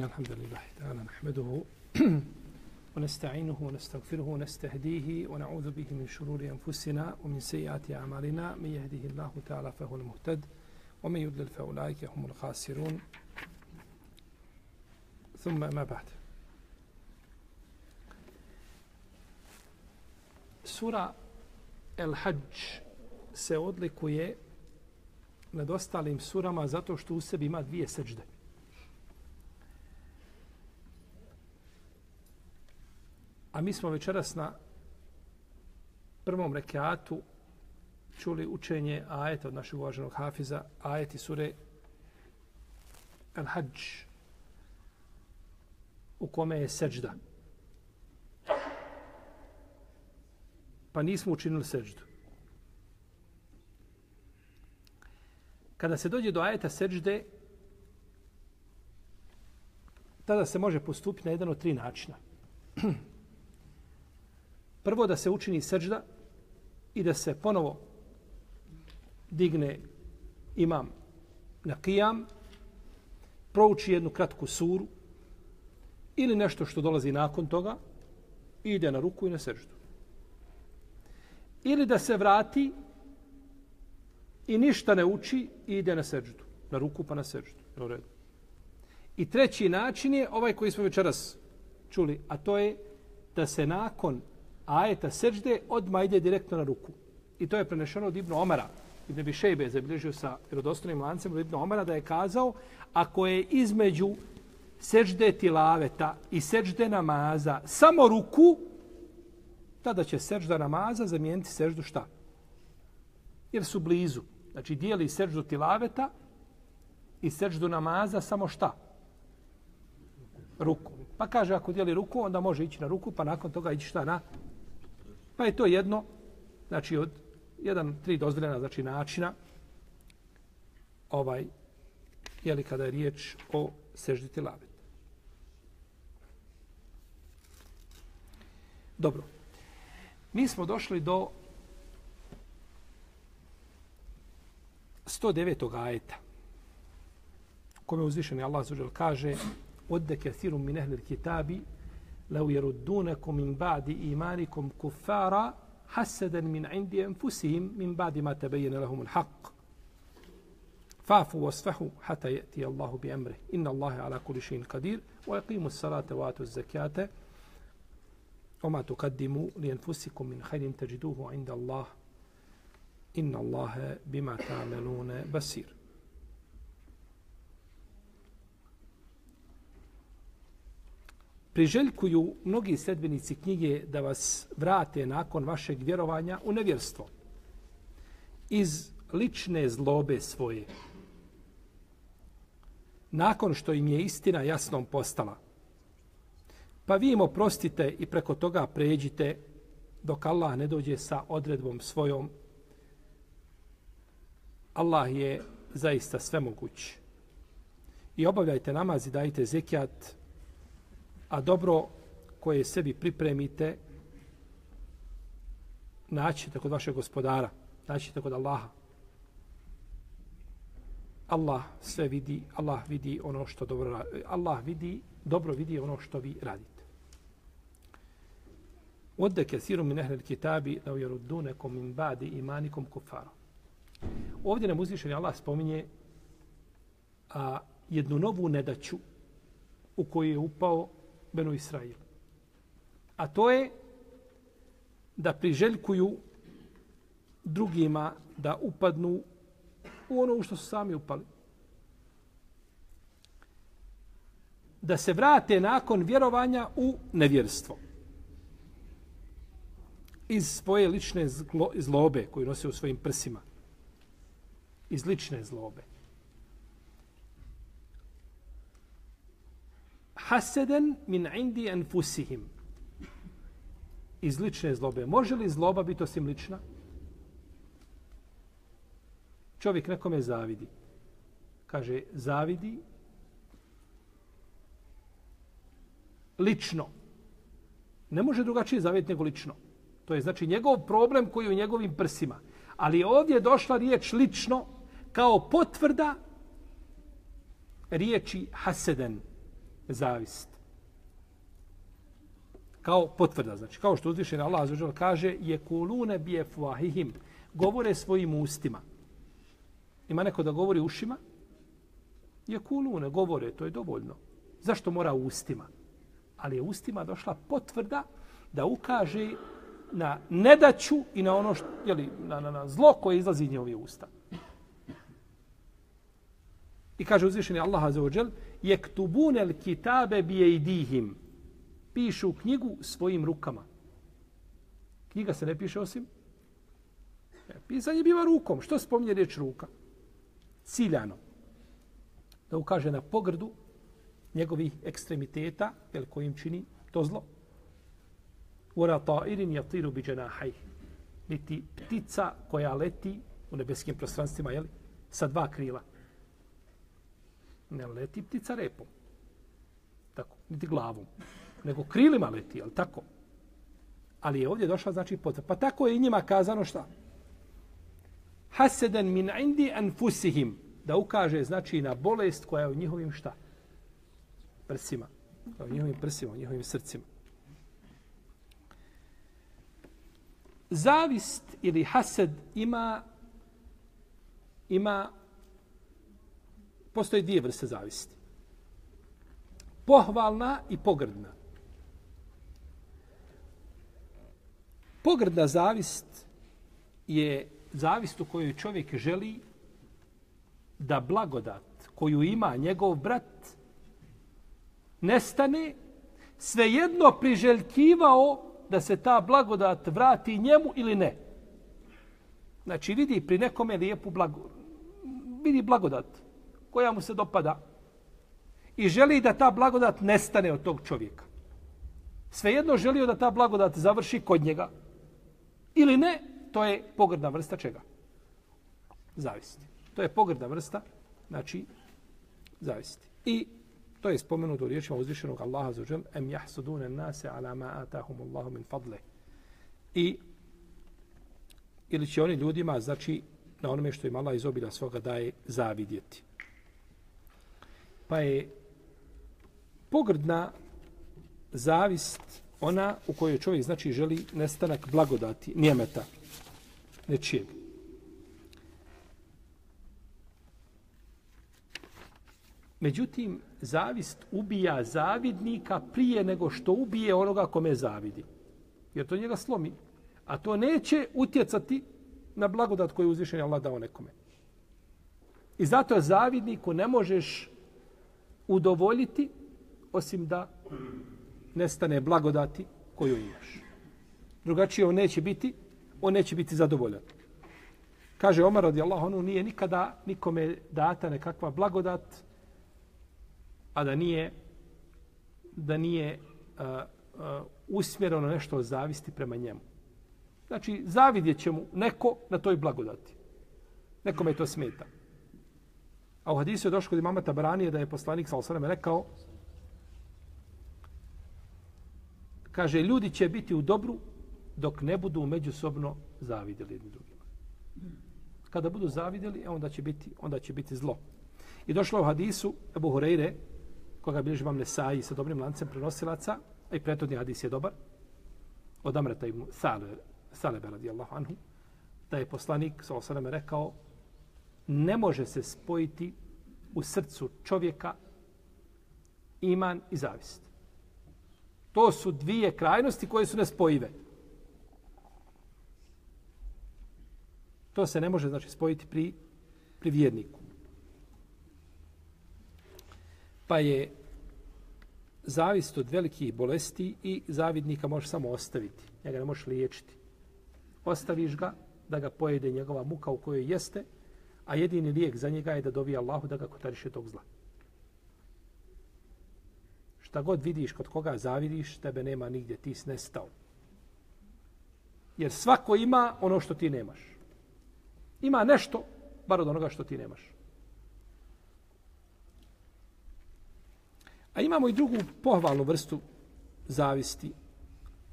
إن الحمد لله تعالى نحمده ونستعينه ونستغفره ونستهديه ونعوذ به من شرور أنفسنا ومن سيئات أعمالنا. من يهده الله تعالى فهو المهتد ومن يضلل فأولئك هم الخاسرون. ثم ما بعد. سورة الحج se odlikuje nad ostalim surama zato što u sebi seđde. A mi smo večeras na prvom rekiatu čuli učenje ajeta od našeg uvaženog hafiza, ajeti sure Al-Hajj, u kome je seđda. Pa nismo učinili seđdu. Kada se dođe do ajeta seđde, tada se može postupiti na jedan od tri načina. Prvo da se učini seđda i da se ponovo digne imam na kijam, prouči jednu kratku suru ili nešto što dolazi nakon toga i ide na ruku i na seždu. Ili da se vrati i ništa ne uči i ide na seždu. Na ruku pa na seždu. U redu. I treći način je ovaj koji smo večeras čuli, a to je da se nakon ajeta sežde odmah ide direktno na ruku. I to je prenešeno od Ibnu Omara. Ibn Bišejbe je zabilježio sa vjerodostojnim lancem od Ibnu Omara da je kazao ako je između sežde tilaveta i sežde namaza samo ruku, tada će sežda namaza zamijeniti seždu šta? Jer su blizu. Znači, dijeli seždu tilaveta i seždu namaza samo šta? Ruku. Pa kaže, ako dijeli ruku, onda može ići na ruku, pa nakon toga ići šta na? Pa je to jedno, znači, od jedan, tri dozvoljena, znači, načina, ovaj, jeli kada je riječ o seždi tilaveta. Dobro. Mi smo došli do 109. ajeta. Kome uzvišeni Allah zađer kaže Odde kathirum min ehli kitabi لو يردونكم من بعد إيمانكم كفارا حسدا من عند أنفسهم من بعد ما تبين لهم الحق. فافوا واصفحوا حتى يأتي الله بأمره. إن الله على كل شيء قدير. ويقيم الصلاة وآتوا الزكاة. وما تقدموا لأنفسكم من خير تجدوه عند الله. إن الله بما تعملون بصير. Priželjkuju mnogi sedbenici knjige da vas vrate nakon vašeg vjerovanja u nevjerstvo. Iz lične zlobe svoje. Nakon što im je istina jasnom postala. Pa vi im oprostite i preko toga pređite dok Allah ne dođe sa odredbom svojom Allah je zaista svemoguć. I obavljajte namaz i dajte zekijat, a dobro koje sebi pripremite, naćete kod vašeg gospodara, naćete kod Allaha. Allah sve vidi, Allah vidi ono što dobro Allah vidi, dobro vidi ono što vi radite. Wadda kesiru min ahli kitabi law ujerudunekom min ba'di imanikum kuffara. Ovdje nam uzvišeni Allah spominje a, jednu novu nedaću u koju je upao Benu Israil. A to je da priželjkuju drugima da upadnu u ono u što su sami upali. Da se vrate nakon vjerovanja u nevjerstvo. Iz svoje lične zlobe koju nose u svojim prsima iz lične zlobe. Haseden min indi anfusihim. Iz lične zlobe. Može li zloba biti osim lična? Čovjek nekome zavidi. Kaže, zavidi lično. Ne može drugačije zavidjeti nego lično. To je znači njegov problem koji je u njegovim prsima. Ali ovdje je došla riječ lično kao potvrda riječi haseden zavist. Kao potvrda, znači, kao što uzvišen Allah azuđel kaže, je kulune bije fuahihim, govore svojim ustima. Ima neko da govori ušima? Je kulune, govore, to je dovoljno. Zašto mora ustima? Ali je ustima došla potvrda da ukaže na nedaću i na ono što, jeli, na, na, na zlo koje izlazi iz njihove usta. I kaže uzvišeni Allah Azza wa Jal, jektubune l kitabe bije idihim. Pišu knjigu svojim rukama. Knjiga se ne piše osim. Pisanje biva rukom. Što spominje riječ ruka? Ciljano. Da ukaže na pogrdu njegovih ekstremiteta, jel, kojim čini to zlo. Ura ta'irin jatiru bi dženahaj. Niti ptica koja leti u nebeskim prostranstvima, jel, sa dva krila ne leti ptica repom. Tako, niti glavom. Nego krilima leti, ali tako. Ali je ovdje došla, znači, potvrda. Pa tako je i njima kazano šta? Haseden min indi anfusihim. Da ukaže, znači, na bolest koja je u njihovim šta? Prsima. U njihovim prsima, u njihovim srcima. Zavist ili hased ima ima postoje dvije vrste zavisti. Pohvalna i pogrdna. Pogrdna zavist je zavist u kojoj čovjek želi da blagodat koju ima njegov brat nestane, svejedno priželjkivao da se ta blagodat vrati njemu ili ne. Znači vidi pri nekome lijepu blagodat. Vidi blagodat koja mu se dopada i želi da ta blagodat nestane od tog čovjeka. Svejedno želio da ta blagodat završi kod njega ili ne, to je pogrdna vrsta čega? Zavisti. To je pogrdna vrsta, znači, zavisti. I to je spomenuto u riječima uzvišenog Allaha za žel, em jahsudune nase ala ma atahum Allahu min fadle. I ili će oni ljudima, znači, na onome što im Allah iz obilja svoga daje, zavidjeti. Pa je pogrdna zavist ona u kojoj čovjek znači želi nestanak blagodati, njemeta, nečijeg. Međutim, zavist ubija zavidnika prije nego što ubije onoga kome zavidi. Jer to njega slomi. A to neće utjecati na blagodat koju uzvišen Allah dao nekome. I zato zavidniku ne možeš udovoljiti osim da nestane blagodati koju imaš. Drugačije on neće biti, on neće biti zadovoljan. Kaže Omar radijallahu anhu nije nikada nikome data nekakva blagodat a da nije da nije uh, uh, usmjereno nešto od zavisti prema njemu. Znači, zavidjet će mu neko na toj blagodati. Nekome to smeta. A u hadisu je došlo kod imama Tabaranije da je poslanik sa osaname rekao kaže, ljudi će biti u dobru dok ne budu međusobno zavidjeli jedni drugima. Kada budu zavidjeli, e onda će biti, onda će biti zlo. I došlo u hadisu Ebu Hureyre, koga bilježi vam Nesaji sa dobrim lancem prenosilaca, a i pretodni hadis je dobar, od Amreta ibn Salebe, Salebe radijallahu anhu, da je poslanik sa osaname rekao, ne može se spojiti u srcu čovjeka iman i zavist. To su dvije krajnosti koje su nespojive. To se ne može znači spojiti pri, pri vjerniku. Pa je zavist od velikih bolesti i zavidnika može samo ostaviti. Njega ne možeš liječiti. Ostaviš ga da ga pojede njegova muka u kojoj jeste, a jedini lijek za njega je da dovi Allahu da ga kotariše tog zla. Šta god vidiš kod koga zavidiš, tebe nema nigdje, ti si nestao. Jer svako ima ono što ti nemaš. Ima nešto, bar od onoga što ti nemaš. A imamo i drugu pohvalnu vrstu zavisti.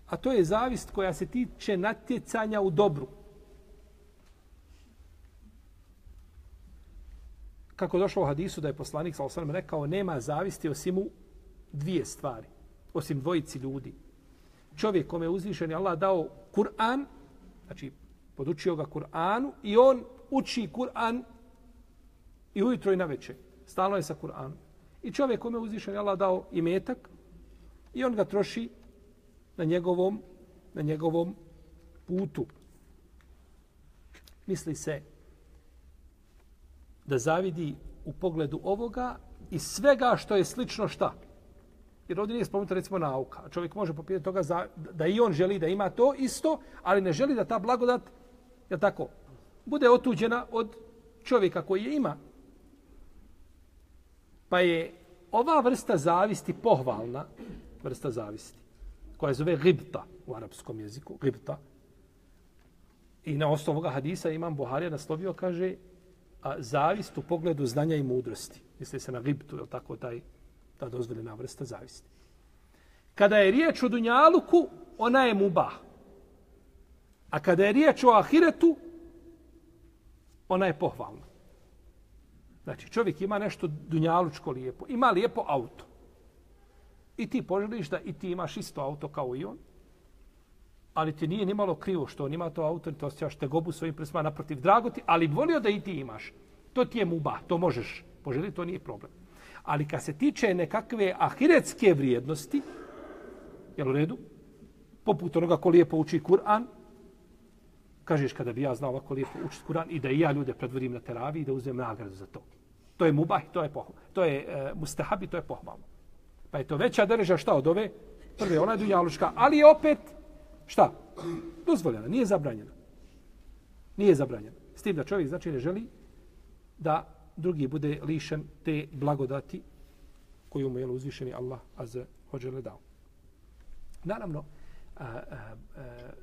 A to je zavist koja se tiče natjecanja u dobru. Kako došlo u hadisu da je poslanik sa osvrame rekao nema zavisti osim u dvije stvari, osim dvojici ljudi. Čovjek kome je uzvišen Allah dao Kur'an, znači podučio ga Kur'anu i on uči Kur'an i ujutro i na večer. Stalno je sa Kur'anom. I čovjek kome je uzvišen Allah dao i metak i on ga troši na njegovom, na njegovom putu. Misli se da zavidi u pogledu ovoga i svega što je slično šta. Jer ovdje nije spomenuta recimo nauka. A čovjek može popijeti toga za, da i on želi da ima to isto, ali ne želi da ta blagodat, je tako, bude otuđena od čovjeka koji je ima. Pa je ova vrsta zavisti pohvalna, vrsta zavisti, koja se zove gibta u arapskom jeziku, gibta. I na osnovu ovoga hadisa imam Buharija naslovio, kaže, a, zavist u pogledu znanja i mudrosti. Misli se na gibtu, je tako taj, ta dozvoljena vrsta zavisti. Kada je riječ o dunjaluku, ona je mubah. A kada je riječ o ahiretu, ona je pohvalna. Znači, čovjek ima nešto dunjalučko lijepo. Ima lijepo auto. I ti poželiš da i ti imaš isto auto kao i on. Ali ti nije nimalo krivo što on ima to auto, to osjećaš tegobu svojim prsima naprotiv. Drago ti, ali volio da i ti imaš. To ti je muba, to možeš Poželi, to nije problem. Ali kad se tiče nekakve ahiretske vrijednosti, jel u redu? Poput onoga ko lijepo uči Kur'an, kažeš kada bi ja znao ovako lijepo učiti Kur'an i da i ja ljude predvodim na teravi i da uzmem nagradu za to. To je mubah, to je pohvalno. To je e, mustahab to je pohvalno. Pa je to veća drža šta od ove? Prve, ona je dunjaluška, ali je opet, šta? Dozvoljena, nije zabranjena. Nije zabranjena. S tim da čovjek znači ne želi da drugi bude lišen te blagodati koju mu je uzvišeni Allah azza hođele dao. Naravno, a, a, a,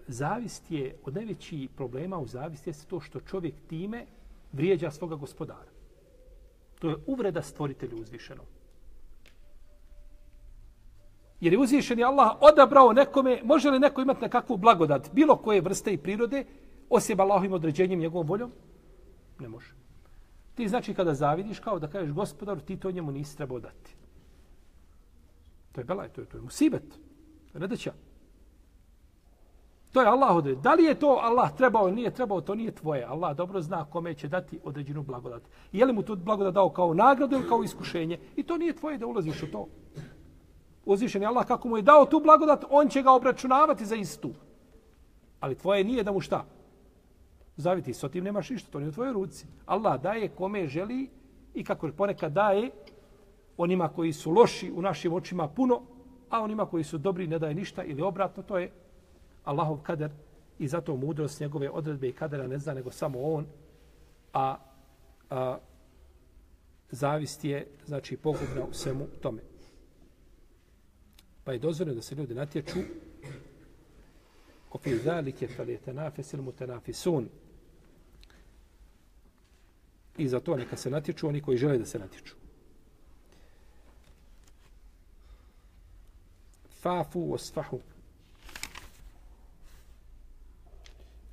zavist je od najvećih problema u zavisti jeste to što čovjek time vrijeđa svoga gospodara. To je uvreda stvoritelju uzvišenom. Jer je uzvišeni Allah odabrao nekome, može li neko imati nekakvu blagodat, bilo koje vrste i prirode, osim Allahovim određenjem, njegovom voljom? Ne može. Ti znači kada zavidiš, kao da kažeš gospodaru, ti to njemu nisi trebao dati. To je belaj, to je, to je musibet. To je nedeća. To je Allah odred. Da li je to Allah trebao ili nije trebao, to nije tvoje. Allah dobro zna kome će dati određenu blagodat. Je li mu tu blagodat dao kao nagradu ili kao iskušenje? I to nije tvoje da ulaziš u to. Uzvišen je Allah kako mu je dao tu blagodat, on će ga obračunavati za istu. Ali tvoje nije da mu šta? Zaviti, s tim nemaš ništa, to nije u tvojoj ruci. Allah daje kome želi i kako ponekad daje onima koji su loši u našim očima puno, a onima koji su dobri ne daje ništa ili obratno, to je Allahov kader i zato mudrost njegove odredbe i kadera ne zna nego samo on, a, a zavist je, znači, pogubna u svemu tome. Pa je dozvoljeno da se ljudi natječu. Ofi zalike fel je mutanafisun. I za to neka se natječu oni koji žele da se natječu. Fafu osfahu.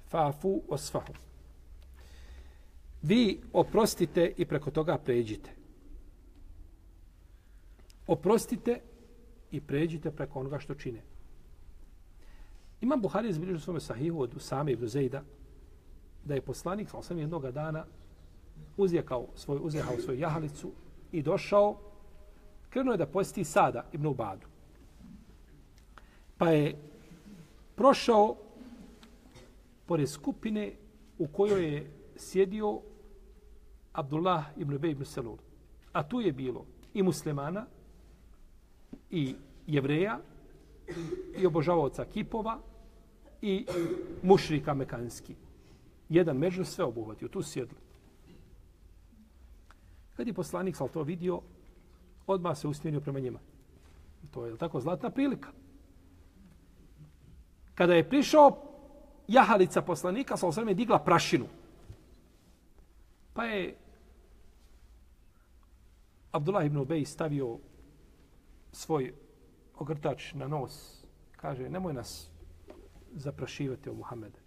Fafu osfahu. Vi oprostite i preko toga pređite. Oprostite i pređite preko onoga što čine. Imam Buhari izbilježio svome sahihu od Usame ibn Zejda da je poslanik sa osam jednoga dana uzjekao svoj, uzjehao svoju jahalicu i došao, krenuo je da posjeti Sada ibn Ubadu. Pa je prošao pored skupine u kojoj je sjedio Abdullah ibn Ubej ibn Selul. A tu je bilo i muslimana, i jevreja, i obožavaoca kipova, i mušrika mekanski. Jedan među sve obuhvatio, tu sjedli. Kad je poslanik sal to vidio, odmah se usmjerio prema njima. To je tako zlatna prilika. Kada je prišao jahalica poslanika, sal sam je digla prašinu. Pa je Abdullah ibn Ubej stavio svoj ogrtač na nos. Kaže, nemoj nas zaprašivati o Muhammede.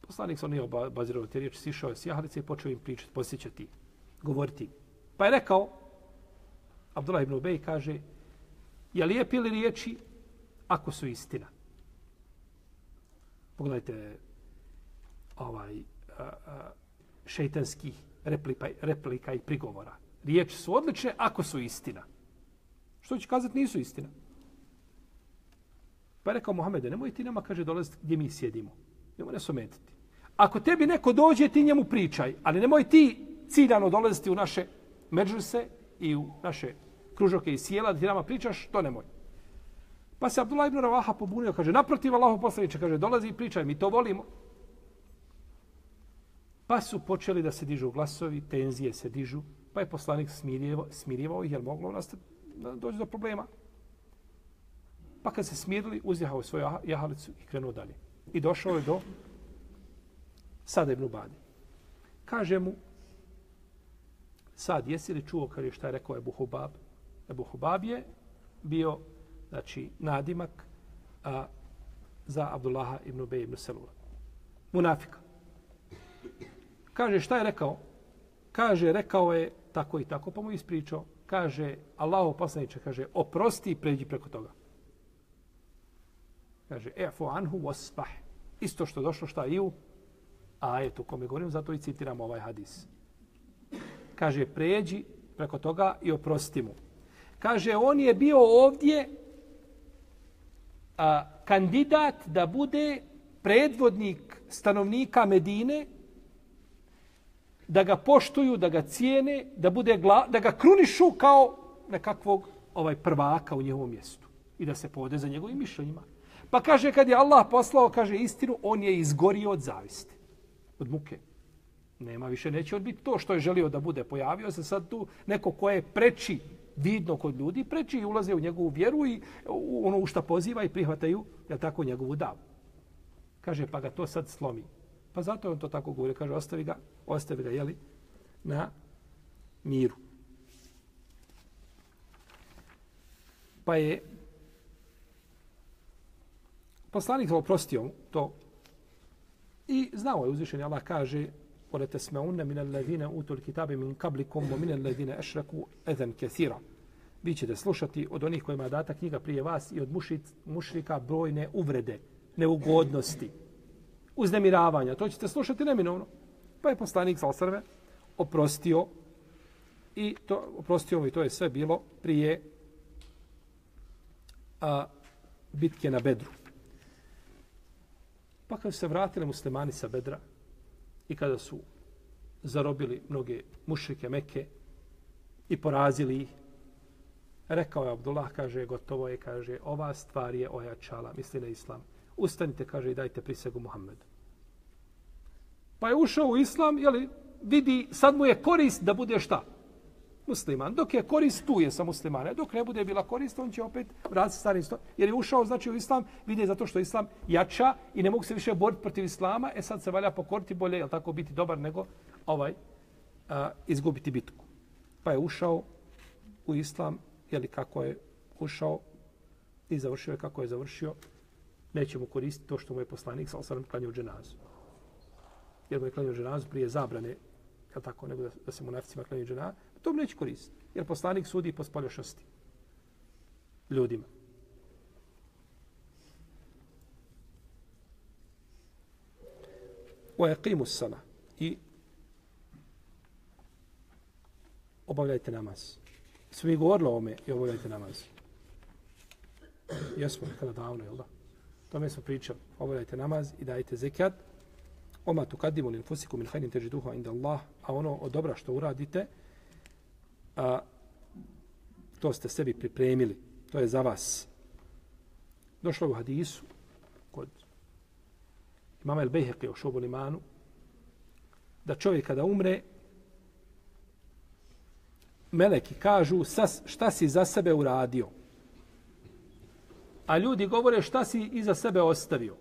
Poslanik se on nije obazirao te riječi, sišao je s jahalice i počeo im pričati, posjećati, govoriti. Pa je rekao, Abdullah ibn Ubej kaže, je lijepi li riječi ako su istina? Pogledajte ovaj a, a, šeitanskih replika, replika i prigovora. Riječi su odlične ako su istina. Što će kazati nisu istina? Pa je rekao Mohamede, nemoj ti nama, kaže, dolaziti gdje mi sjedimo. Nemoj nas ometiti. Ako tebi neko dođe, ti njemu pričaj, ali nemoj ti ciljano dolaziti u naše međuse i u naše kružoke i sjela, da ti nama pričaš, to nemoj. Pa se Abdullah ibn Ravaha pobunio, kaže, naprotiv Allaho poslaniče, kaže, dolazi i pričaj, mi to volimo. Pa su počeli da se dižu glasovi, tenzije se dižu, pa je poslanik smirivao, smirivao ih, jer moglo nastati doći do problema. Pa kad se smirili, uzjehao svoju ah, jahalicu i krenuo dalje. I došao je do Sada ibn Ubadi. Kaže mu, sad, jesi li čuo kad je šta je rekao Ebu Hubab? Ebu Hubab je bio, znači, nadimak a, za Abdullaha ibn Ubej ibn Selula. Munafika. Kaže, šta je rekao? Kaže, rekao je tako i tako, pa mu ispričao. Kaže, Allahu poslaniče, kaže, oprosti i pređi preko toga. Kaže, e'fu anhu wasfah. Isto što došlo šta i u ajetu kome govorim, zato i citiram ovaj hadis. Kaže, pređi preko toga i oprosti mu. Kaže, on je bio ovdje a, kandidat da bude predvodnik stanovnika Medine, da ga poštuju, da ga cijene, da, bude gla, da ga krunišu kao nekakvog ovaj prvaka u njegovom mjestu i da se povode za njegovim mišljenjima. Pa kaže, kad je Allah poslao, kaže istinu, on je izgorio od zavisti od muke. Nema više, neće on biti to što je želio da bude. Pojavio se sad tu neko ko je preči vidno kod ljudi, preči i ulaze u njegovu vjeru i ono u šta poziva i prihvataju, ja tako, njegovu davu. Kaže, pa ga to sad slomi. Pa zato on to tako govori. Kaže, ostavi ga, ostavi ga, jeli, na miru. Pa je poslanik oprostio to I znao je uzvišeni Allah kaže Olete sme unne min alladhine utul kitabe min kablikum wa min alladhine ešraku edhen kethira. Vi ćete slušati od onih kojima je data knjiga prije vas i od mušrika brojne uvrede, neugodnosti, uznemiravanja. To ćete slušati neminovno. Pa je poslanik Salsarve oprostio i to, oprostio i to je sve bilo prije a, bitke na Bedru. Pa kad se vratili muslimani sa bedra i kada su zarobili mnoge mušrike meke i porazili ih, rekao je Abdullah, kaže, gotovo je, kaže, ova stvar je ojačala, misli na islam. Ustanite, kaže, i dajte prisegu Muhammedu. Pa je ušao u islam, jeli, vidi, sad mu je korist da bude šta? musliman. Dok je korist tu je sa muslimane. Dok ne bude bila korist, on će opet vratiti stari isto. Jer je ušao znači u islam, vidi zato što islam jača i ne mogu se više boriti protiv islama, e sad se valja pokoriti bolje, jel tako, biti dobar nego ovaj a, izgubiti bitku. Pa je ušao u islam, jeli kako je ušao i završio je kako je završio, neće mu koristiti to što mu je poslanik, sa osam klanio dženazu. Jer mu je klanio dženazu prije zabrane, jel tako, nego da, da se mu klanio dženazu, To neće koristiti. Jer poslanik sudi po spoljošnosti ljudima. O eqimu sana i obavljajte namaz. Svi mi govorili o ome i obavljajte namaz. Jesmo, kada davno, jel da? Tome smo pričali. Obavljajte namaz i dajte zekat. Oma tu kadimu lin fusiku min hajnin teži duha inda Allah. A ono od dobra što uradite, a, to ste sebi pripremili. To je za vas. Došlo u hadisu kod imama El Bejheqe u šobu limanu da čovjek kada umre meleki kažu šta si za sebe uradio. A ljudi govore šta si iza sebe ostavio.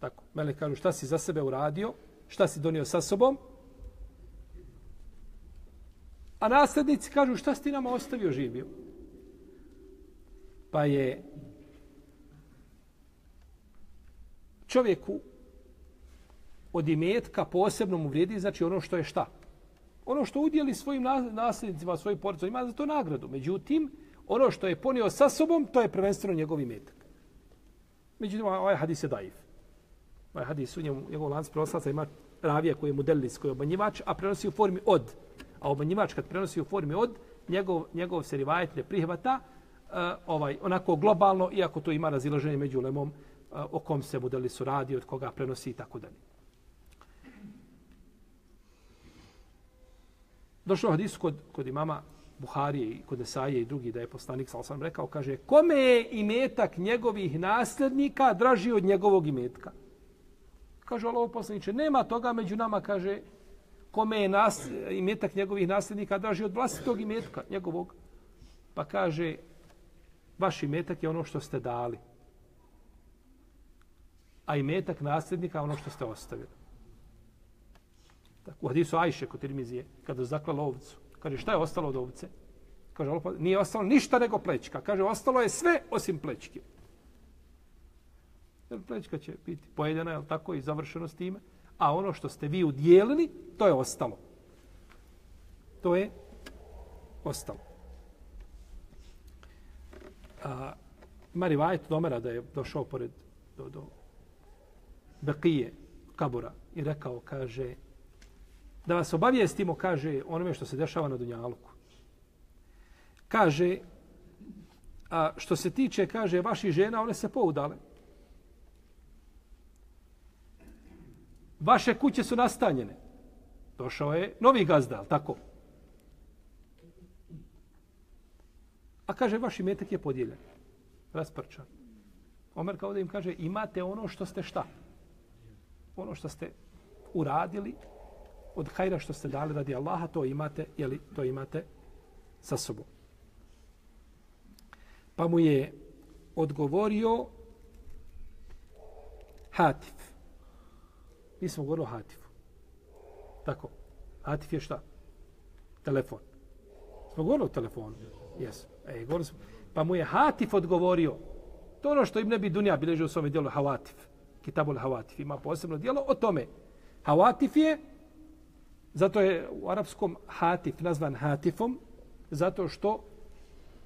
Tako, mele kažu šta si za sebe uradio, šta si donio sa sobom, A nasljednici kažu šta si ti nama ostavio živio? Pa je čovjeku od imetka posebno mu vrijedi, znači ono što je šta? Ono što udjeli svojim nasljednicima, svojim porodicama, ima za to nagradu. Međutim, ono što je ponio sa sobom, to je prvenstveno njegov imetak. Međutim, ovaj hadis je daif. Ovaj hadis u njemu, njegov lanac prenoslaca ima ravija koji je modelis, koji je obanjivač, a prenosi u formi od. A obanjivač kad prenosi u formi od, njegov, njegov se rivajet ne prihvata uh, ovaj, onako globalno, iako to ima razilaženje među lemom uh, eh, o kom se modelisu radi, od koga prenosi i tako dalje. Došlo u hadisu kod, kod imama Buharije i kod Esaje i drugi da je poslanik sa osam rekao, kaže, kome je imetak njegovih nasljednika draži od njegovog imetka? Kaže, ovo poslaniče, nema toga među nama, kaže, kome je nas, imetak njegovih nasljednika draži od vlastitog imetka njegovog. Pa kaže, vaš imetak je ono što ste dali. A imetak nasljednika je ono što ste ostavili. Tako, u hadisu Ajše kod Tirmizije, kada zaklala ovcu, kaže šta je ostalo od ovce? Kaže, pa, nije ostalo ništa nego plećka. Kaže, ostalo je sve osim plećke. Jer plećka će biti pojedena, je tako, i završeno s time. A ono što ste vi udjelili, to je ostalo. To je ostalo. A, ima rivajet domera da je došao pored do, do Bekije, Kabura, i rekao, kaže, da vas obavijestimo, kaže, onome što se dešava na Dunjaluku. Kaže, a što se tiče, kaže, vaših žena, one se poudale. Vaše kuće su nastanjene. Došao je novi gazda, ali tako? A kaže, vaš imetak je podijeljen. Rasprčan. Omer kao da im kaže, imate ono što ste šta? Ono što ste uradili, od hajra što ste dali radi Allaha, to imate, jeli, to imate sa sobom. Pa mu je odgovorio Hatif. Mi smo govorili o Hatifu. Tako. Hatif je šta? Telefon. Smo govorili o telefonu. Jes. E, govorili smo. Pa mu je Hatif odgovorio. To ono što im ne bi Dunja biležio u svome dijelu Havatif. Kitabul Havatif. Ima posebno dijelo o tome. Havatif je Zato je u arapskom hatif nazvan hatifom, zato što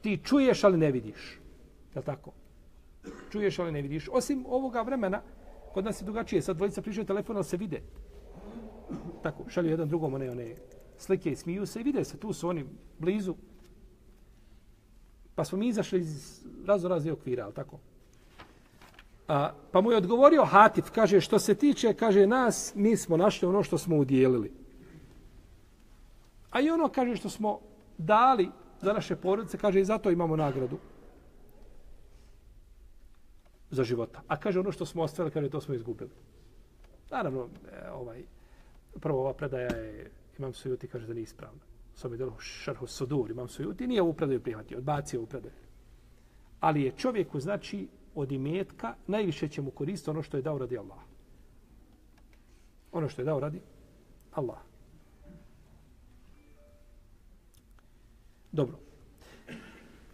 ti čuješ, ali ne vidiš. Je tako? Čuješ, ali ne vidiš. Osim ovoga vremena, kod nas je drugačije. Sad dvojica pričaju telefon, ali se vide. Tako, šalju jedan drugom one, one slike i smiju se i vide se. Tu su oni blizu. Pa smo mi izašli iz razno razne okvira, ali tako? A, pa mu je odgovorio Hatif, kaže, što se tiče, kaže, nas, mi smo našli ono što smo udjelili. A i ono kaže što smo dali za naše porodice, kaže i zato imamo nagradu za života. A kaže ono što smo ostavili, kaže to smo izgubili. Naravno, e, ovaj, prvo ova predaja je, imam sujuti, kaže da nije ispravna. Sobe je delo šarhu sudur, imam sujuti, nije ovu predaju prihvatio, odbacio ovu predaju. Ali je čovjeku, znači, od imetka, najviše će mu koristiti ono što je dao radi Allah. Ono što je dao radi Allah. Dobro.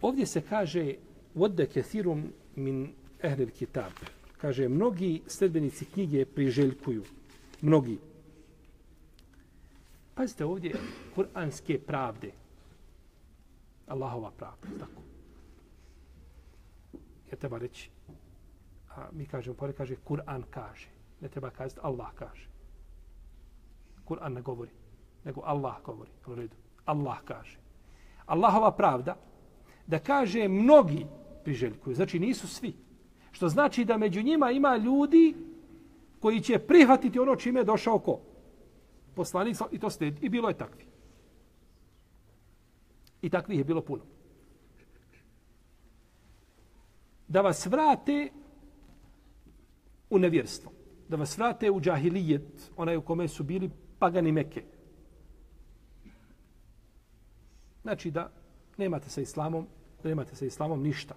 Ovdje se kaže vodde kethirum min ehlil kitab. Kaže, mnogi sledbenici knjige priželjkuju. Mnogi. Pazite ovdje, kuranske pravde. Allahova pravda. Tako. Je treba reći. A mi kažemo, pa kaže, Kur'an kaže. Ne treba kazati, Allah kaže. Kur'an ne govori. Nego Allah govori. Allah kaže. Allahova pravda, da kaže mnogi priželjkuju, znači nisu svi. Što znači da među njima ima ljudi koji će prihvatiti ono čime je došao ko? Poslanik i to ste I bilo je takvi. I takvih je bilo puno. Da vas vrate u nevjerstvo. Da vas vrate u džahilijet, onaj u kome su bili pagani meke. Znači da nemate sa islamom, da nemate sa islamom ništa.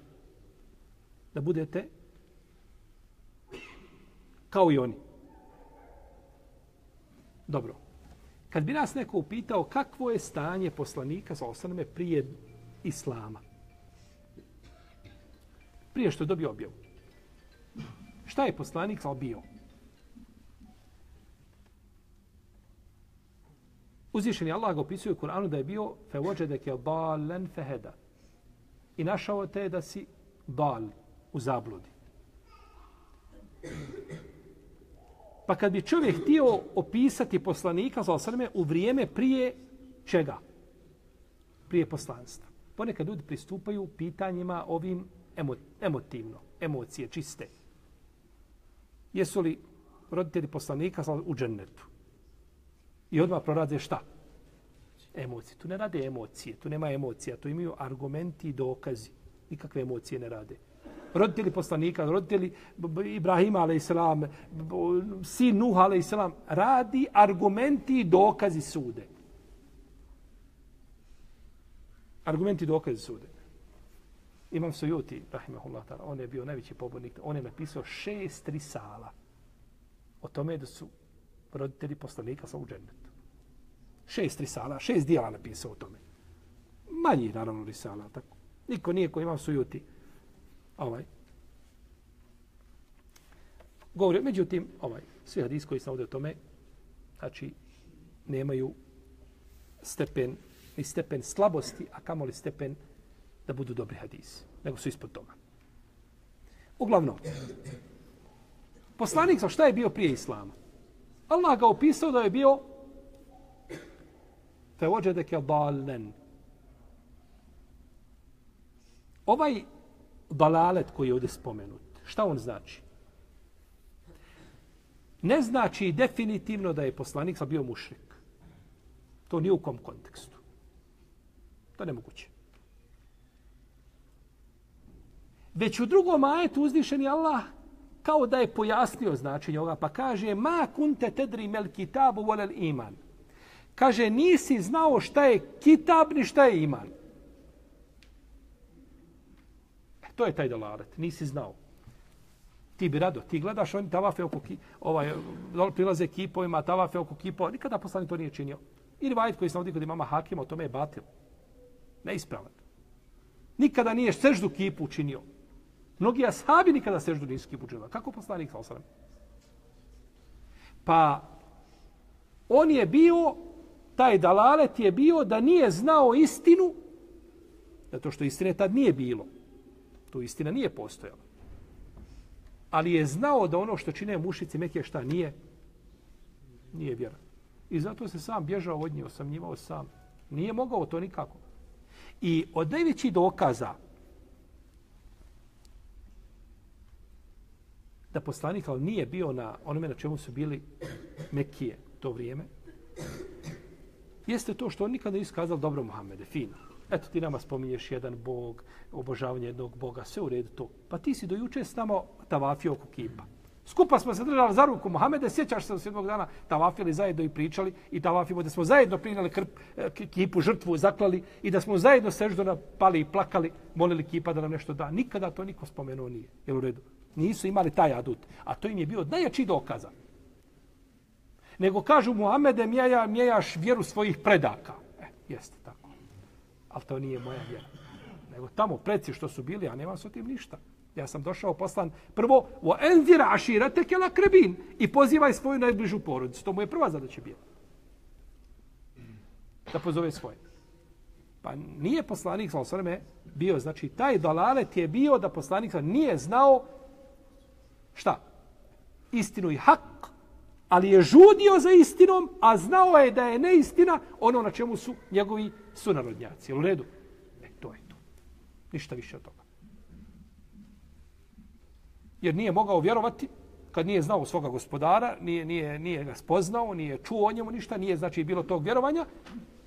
Da budete kao i oni. Dobro. Kad bi nas neko upitao kakvo je stanje poslanika sa osaname prije islama. Prije što je dobio objavu. Šta je poslanik sa bio? Uzvišeni Allah ga opisuje u Kur'anu da je bio fe vođedek je dalen feheda. I našao te da si dal u zabludi. Pa kad bi čovjek htio opisati poslanika za osrme u vrijeme prije čega? Prije poslanstva. Ponekad ljudi pristupaju pitanjima ovim emo, emotivno, emocije čiste. Jesu li roditelji poslanika u džennetu? I odmah prorade šta? Emocije. Tu ne rade emocije, tu nema emocija, tu imaju argumenti i dokazi. Nikakve emocije ne rade. Roditelji poslanika, roditelji Ibrahima, a.s., sin Nuh, a.s., radi argumenti i dokazi sude. Argumenti i dokazi sude. Imam Sujuti, rahimahullah ta'ala, on je bio najveći pobornik, on je napisao šest risala o tome da su roditelji poslanika sa u džennetu. Šest risala, šest dijela napisao o tome. Manji, naravno, risala, tako. Niko nije ko ima sujuti. Ovaj. Govorio, međutim, ovaj, svi hadis koji se ovdje o tome, znači, nemaju stepen, ni stepen slabosti, a kamoli stepen da budu dobri hadisi, nego su ispod toga. Uglavnom, poslanik sa šta je bio prije Islama? Allah ga opisao da je bio fe ođedeke dalen. Ovaj dalalet koji je ovdje spomenut, šta on znači? Ne znači definitivno da je poslanik bio mušrik. To nije u kom kontekstu. To je nemoguće. Već u drugom ajetu uzdišen Allah kao da je pojasnio značenje ovoga, pa kaže ma kunte tedri mel kitabu volel iman. Kaže, nisi znao šta je kitab ni šta je iman. E, to je taj dolaret, nisi znao. Ti bi rado, ti gledaš, oni tavafe oko ki, ovaj, prilaze kipovima, tavafe oko kipova, nikada poslani to nije činio. I vajt koji se navodi kod imama Hakima, o tome je batil. Neispravan. Nikada nije seždu kipu učinio. Mnogi ashabi nikada seždu nisu kipu. Kako poslanik sa osram? Pa, on je bio, taj dalalet je bio da nije znao istinu, zato što istine tad nije bilo. Tu istina nije postojala. Ali je znao da ono što čine mušici Mekije šta nije, nije vjera. I zato se sam bježao od nje, osamnjivao sam. Nije mogao to nikako. I od najvećih dokaza da poslanik ali nije bio na onome na čemu su bili Mekije to vrijeme, jeste to što on nikada nije iskazal dobro Muhammede, fino. Eto, ti nama spominješ jedan bog, obožavanje jednog boga, sve u redu to. Pa ti si dojuče s nama tavafio oko kipa. Skupa smo se držali za ruku Mohamede, sjećaš se od jednog dana, tavafili zajedno i pričali i tavafimo da smo zajedno prinali krp, e, kipu, žrtvu, zaklali i da smo zajedno seždo napali i plakali, molili kipa da nam nešto da. Nikada to niko spomenuo nije. Jel u redu? Nisu imali taj adut. A to im je bio najjači dokaza. Nego kažu Muhammede, mjeja, mjejaš vjeru svojih predaka. E, jeste tako. Ali to nije moja vjera. Nego tamo preci što su bili, a nema s tim ništa. Ja sam došao poslan prvo u enzira aširate kela krebin i pozivaj svoju najbližu porodicu. To mu je prva zadaća bila. Da pozove svoje. Pa nije poslanik sa osvrme bio, znači taj dalalet je bio da poslanik nije znao šta? Istinu i hak, ali je žudio za istinom, a znao je da je neistina ono na čemu su njegovi sunarodnjaci. U redu? E, to je to. Ništa više od toga jer nije mogao vjerovati kad nije znao svoga gospodara, nije, nije, nije ga spoznao, nije čuo o njemu ništa, nije znači bilo tog vjerovanja,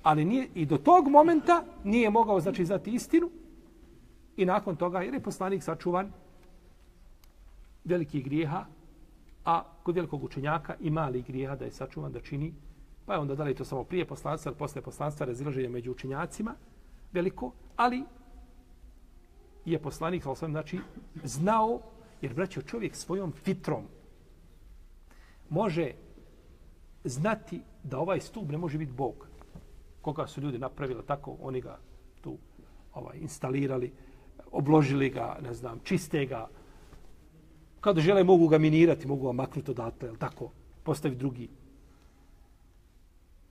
ali nije, i do tog momenta nije mogao znači znati istinu i nakon toga jer je poslanik sačuvan veliki grijeha, a kod velikog učenjaka i mali grijeha da je sačuvan da čini, pa je onda da li to samo prije poslanstva, posle poslanstva razilaženje među učenjacima, veliko, ali je poslanik, znači, znao Jer, braćo, čovjek svojom fitrom može znati da ovaj stup ne može biti Bog. Koga su ljudi napravili tako, oni ga tu ovaj, instalirali, obložili ga, ne znam, čiste ga. Kada žele, mogu ga minirati, mogu ga maknuti odatle, tako, postavi drugi.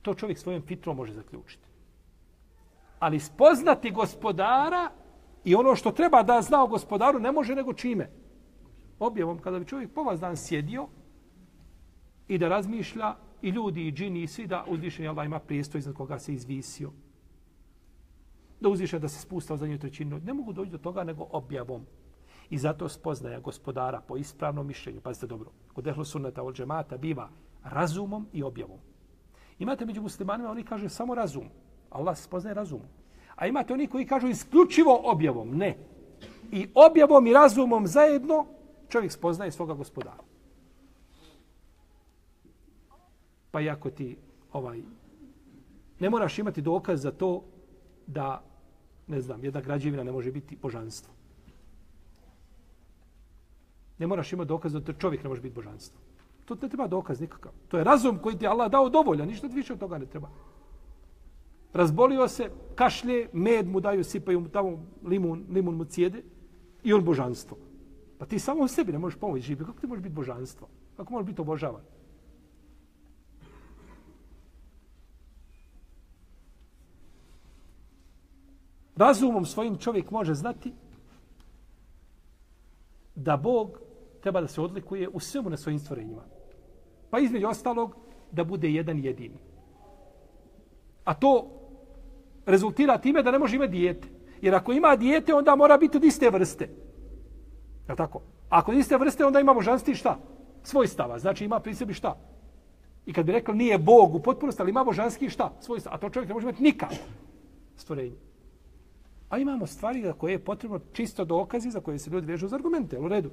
To čovjek svojom fitrom može zaključiti. Ali spoznati gospodara i ono što treba da zna o gospodaru ne može nego čime? Objavom. Kada bi čovjek po vas dan sjedio i da razmišlja i ljudi i džini i svi da uzvišeni Allah ima prijesto iznad koga se izvisio. Da uzviše da se spustao za nju trećinu. Ne mogu doći do toga nego objavom. I zato spoznaja gospodara po ispravnom mišljenju. Pazite dobro. Kod ehlu sunneta od džemata biva razumom i objavom. Imate među muslimanima, oni kaže samo razum. Allah se spoznaje razumom. A imate oni koji kažu isključivo objavom. Ne. I objavom i razumom zajedno čovjek spoznaje svoga gospodara. Pa jako ti ovaj ne moraš imati dokaz za to da ne znam, jedna građevina ne može biti božanstvo. Ne moraš imati dokaz da čovjek ne može biti božanstvo. To ne treba dokaz nikakav. To je razum koji ti Allah dao dovoljan, ništa više od toga ne treba. Razbolio se, kašlje, med mu daju, sipaju mu tamo limun, limun mu cijede i on božanstvo. Pa ti samo u sebi ne možeš pomoći živi. Kako ti možeš biti božanstvo? Kako možeš biti obožavan? Razumom svojim čovjek može znati da Bog treba da se odlikuje u svemu na svojim stvorenjima. Pa između ostalog da bude jedan jedini. A to rezultira time da ne može imati dijete. Jer ako ima dijete, onda mora biti od iste vrste. Je tako? A ako iste vrste, onda ima božanstvi šta? Svoj stava. Znači ima pri sebi šta? I kad bi rekli nije Bog u potpunosti, ali ima božanski šta? Svoj stava. A to čovjek ne može imati nikad stvorenje. A imamo stvari za koje je potrebno čisto dokazi za koje se ljudi vežu za argumente. U redu.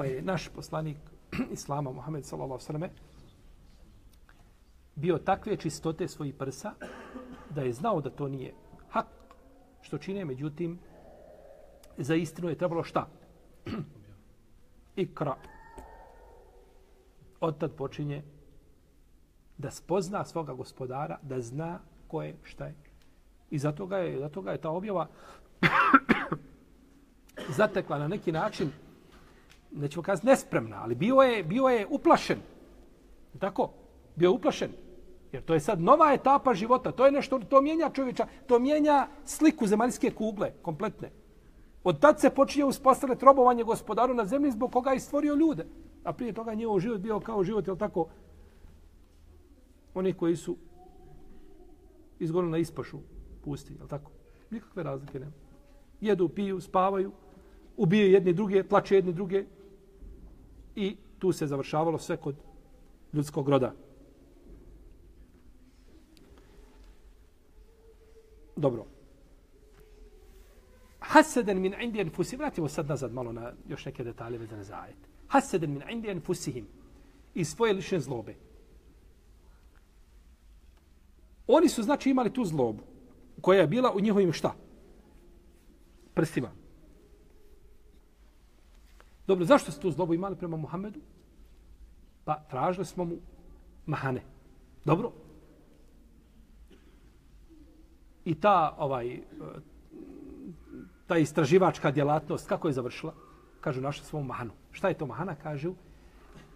Pa je naš poslanik Islama, Muhammed sallallahu sallam, bio takve čistote svojih prsa da je znao da to nije hak što čine, međutim, za istinu je trebalo šta? Ikra. Od tad počinje da spozna svoga gospodara, da zna ko je, šta je. I zato ga je, zato ga je ta objava zatekla na neki način nećemo kazati nespremna, ali bio je, bio je uplašen. Tako? Bio je uplašen. Jer to je sad nova etapa života. To je nešto, to mijenja čovječa, to mijenja sliku zemaljske kugle, kompletne. Od tad se počinje uspostavljati robovanje gospodaru na zemlji zbog koga je stvorio ljude. A prije toga njihov život bio kao život, jel tako? Oni koji su izgonili na ispašu pusti, jel tako? Nikakve razlike nema. Jedu, piju, spavaju, ubijaju jedni druge, plače jedni druge, i tu se završavalo sve kod ljudskog roda. Dobro. Haseden min indi enfusi. Vratimo sad nazad malo na još neke detalje vezane za ajet. Haseden min indi enfusihim. Iz svoje lične zlobe. Oni su znači imali tu zlobu koja je bila u njihovim šta? Prstima. Dobro, zašto ste tu zlobu imali prema Muhammedu? Pa tražili smo mu mahane. Dobro. I ta ovaj e, ta istraživačka djelatnost kako je završila? Kažu našli smo mahanu. Šta je to mahana? Kažu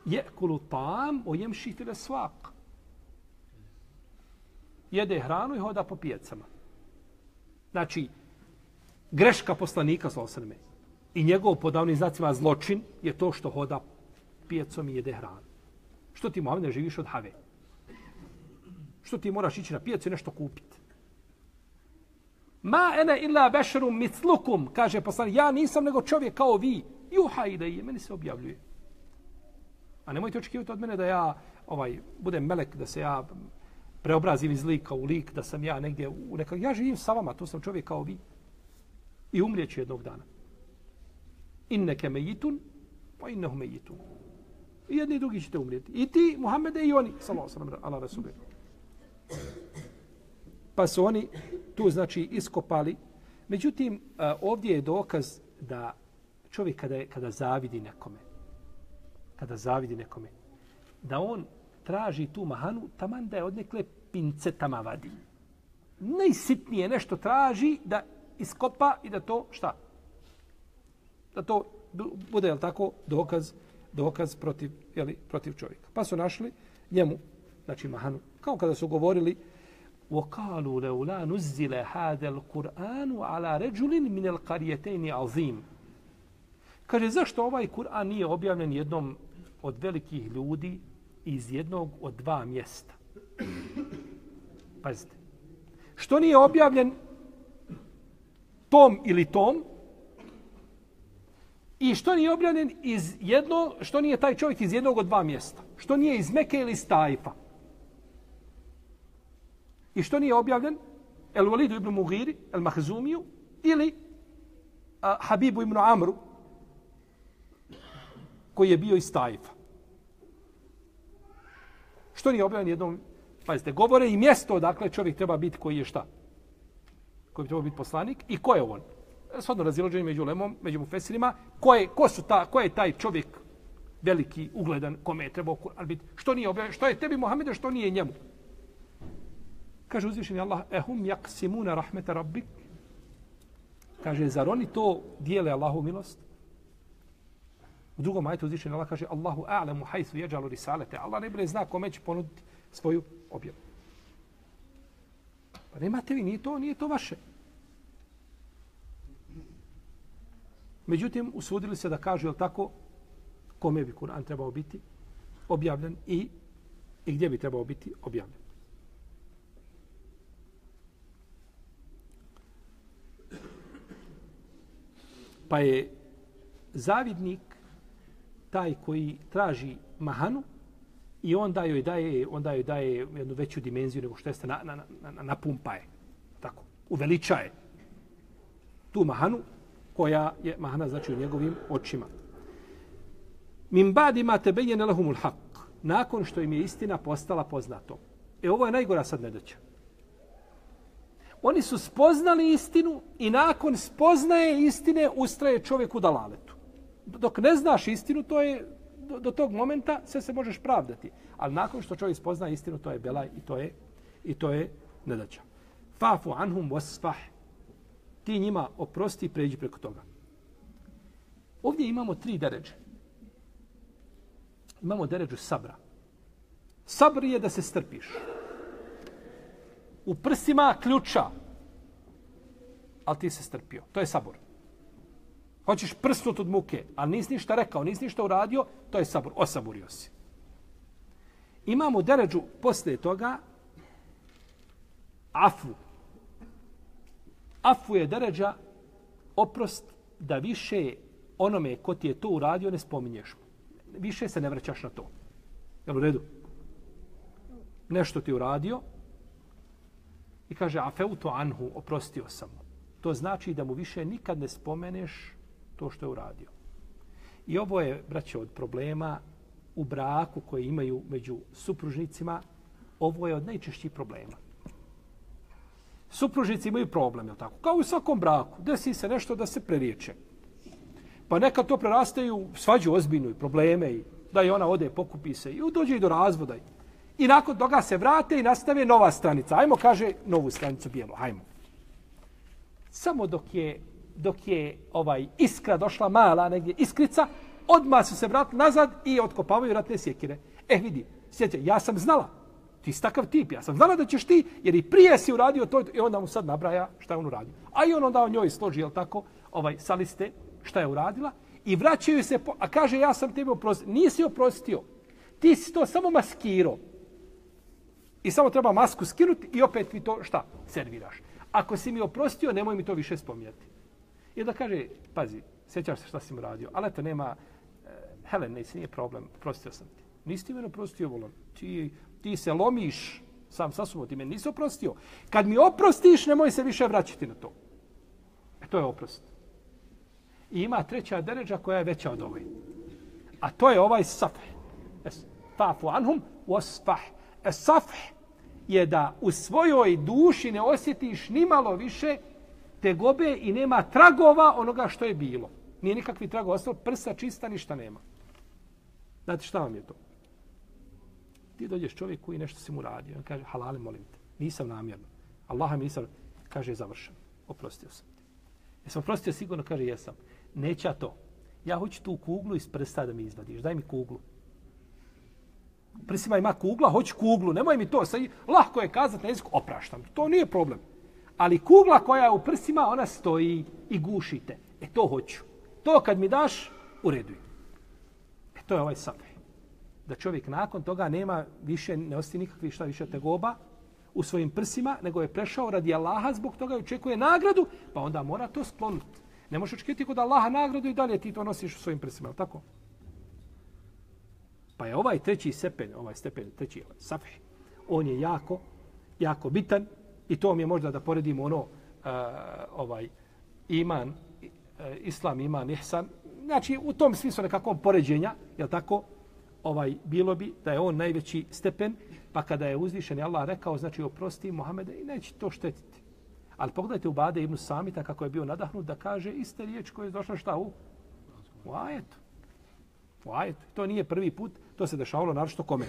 je kulu tam o jem šitile svak. Jede hranu i hoda po pijacama. Znači, greška poslanika, slovo se i njegov podavni znacima zločin je to što hoda pijecom i jede hranu. Što ti, Mohamed, ne živiš od have? Što ti moraš ići na pijacu i nešto kupiti? Ma ene illa bešerum mitlukum, kaže poslan, ja nisam nego čovjek kao vi. Juha i da je, meni se objavljuje. A nemojte očekivati od mene da ja ovaj budem melek, da se ja preobrazim iz lika u lik, da sam ja negdje u nekak... Ja živim sa vama, to sam čovjek kao vi. I umrijeću jednog dana inneke mejitun, pa innehu mejitun. I jedni i drugi ćete umrijeti. I ti, Muhammede, i oni, sallahu sallam, ala rasuli. Pa su oni tu, znači, iskopali. Međutim, e, ovdje je dokaz da čovjek kada, je, kada zavidi nekome, kada zavidi nekome, da on traži tu mahanu, taman da je odnekle pincetama vadi. Najsitnije nešto traži da iskopa i da to, šta? da to bude, jel tako, dokaz dokaz protiv, jeli, protiv čovjeka. Pa su našli njemu, znači Mahanu, kao kada su govorili وقالوا لولا نزل هذا القرآن على رجل من القريتين عظيم Kaže, zašto ovaj Kur'an nije objavljen jednom od velikih ljudi iz jednog od dva mjesta? Pazite. Što nije objavljen tom ili tom? I što nije objavljen iz jedno, što nije taj čovjek iz jednog od dva mjesta? Što nije iz Meke ili iz Tajfa? I što nije objavljen? El Walidu ibn Mughiri, El Mahzumiju ili a, Habibu ibn Amru koji je bio iz Tajfa. Što nije objavljen jednom? Pazite, govore i mjesto odakle čovjek treba biti koji je šta? Koji bi trebao biti poslanik i ko je on? Shodno razilaženje među lemom, među mufesirima. Ko je, ko, su ta, ko je taj čovjek veliki, ugledan, kome je trebao biti? Što nije objavljen? Što je tebi, Mohamede, što nije njemu? Kaže uzvišeni Allah, ehum jaksimuna rahmeta rabbik. Kaže, zar oni to dijele Allahu milost? U drugom majtu uzvišeni Allah kaže, Allahu a'lamu hajsu jeđalu risalete. Allah ne zna kome će ponuditi svoju objavu. Pa nemate vi, nije to, nije to vaše. Međutim, usudili se da kažu, jel tako, kome bi Kur'an trebao biti objavljen i, i gdje bi trebao biti objavljen. Pa je zavidnik taj koji traži mahanu i onda joj daje, onda joj daje jednu veću dimenziju nego što jeste na, na, na, na, na pumpa je. Tako, uveliča je tu mahanu koja je mahana znači u njegovim očima. Min bad ima tebe lahumul haq. Nakon što im je istina postala poznato. E ovo je najgora sad nedaća. Oni su spoznali istinu i nakon spoznaje istine ustraje čovjek u dalaletu. Dok ne znaš istinu, to je do, do tog momenta sve se možeš pravdati. Ali nakon što čovjek spozna istinu, to je bela i to je i to je nedaća. Fafu anhum wasfah. Ti njima oprosti i pređi preko toga. Ovdje imamo tri deređe. Imamo deređu sabra. Sabr je da se strpiš u prsima ključa. Ali ti se strpio. To je sabor. Hoćeš prsnut od muke, ali nisi ništa rekao, nisi ništa uradio, to je sabor. Osaburio si. Imamo deređu posle toga afu. Afu je deređa oprost da više onome ko ti je to uradio ne spominješ. Više se ne vraćaš na to. Jel u redu? Nešto ti uradio, I kaže, a to anhu, oprostio sam mu. To znači da mu više nikad ne spomeneš to što je uradio. I ovo je, braće, od problema u braku koje imaju među supružnicima, ovo je od najčešćih problema. Supružnici imaju problem, je tako? Kao i u svakom braku. Desi se nešto da se preriječe. Pa neka to prerastaju svađu ozbiljnu i probleme i da i ona ode, pokupi se i dođe i do razvoda. I nakon toga se vrate i nastave nova stranica. Ajmo, kaže, novu stranicu bijelu. Ajmo. Samo dok je, dok je ovaj iskra došla mala, negdje iskrica, odmah su se vratili nazad i otkopavaju ratne sjekire. Eh, vidi, sjeća, ja sam znala. Ti si takav tip, ja sam znala da ćeš ti, jer i prije si uradio to i onda mu sad nabraja šta je on uradio. A i on onda o njoj složi, jel tako, ovaj, sa liste šta je uradila i vraćaju se, po, a kaže, ja sam tebe oprostio. Nisi oprostio. Ti si to samo maskirao. I samo treba masku skinuti i opet mi to šta? Serviraš. Ako si mi oprostio, nemoj mi to više spominjati. I da kaže, pazi, sjećaš se šta si mu radio, ali to nema, eh, Helen, ne, nije problem, prostio sam ti. Nisi ti mene oprostio, volan. Ti, ti se lomiš sam sa sobom, ti me nisi oprostio. Kad mi oprostiš, nemoj se više vraćati na to. E to je oprost. I ima treća deređa koja je veća od ove. A to je ovaj safh. Tafu anhum, wasfah. E safh je da u svojoj duši ne osjetiš ni malo više tegobe i nema tragova onoga što je bilo. Nije nikakvi tragova, ostalo prsa čista, ništa nema. Znate šta vam je to? Ti dođeš čovjek koji nešto si mu radio. On kaže, halale, molim te. Nisam namjerno. Allaha mi nisam, kaže, završen. Oprostio sam ti. Jesam oprostio sigurno, kaže, jesam. Neća to. ja hoću tu kuglu iz prsta da mi izvadiš. Daj mi kuglu. Prsima ima kugla, hoću kuglu. Nemoj mi to. Sad, lahko je kazat na jeziku, opraštam. To nije problem. Ali kugla koja je u prsima, ona stoji i gušite. E to hoću. To kad mi daš, ureduj. E to je ovaj safe. Da čovjek nakon toga nema više, ne osti nikakvih šta više tegoba u svojim prsima, nego je prešao radi Allaha, zbog toga i očekuje nagradu, pa onda mora to skloniti. Ne možeš očekivati kod Allaha nagradu i dalje ti to nosiš u svojim prsima, je tako? Pa je ovaj treći stepen, ovaj stepen, treći ovaj, safih, on je jako, jako bitan i to mi je možda da poredimo ono, uh, ovaj, iman, uh, islam, iman, ihsan. Znači, u tom smislu nekakvom poređenja, je tako, ovaj, bilo bi da je on najveći stepen, pa kada je uzvišen Allah rekao, znači, oprosti Muhameda i neće to štetiti. Ali pogledajte u Bade Ibn Samita kako je bio nadahnut da kaže iste riječ koje je došla šta u? U ajetu. U ajetu. To nije prvi put, to se dešavalo naravno kome.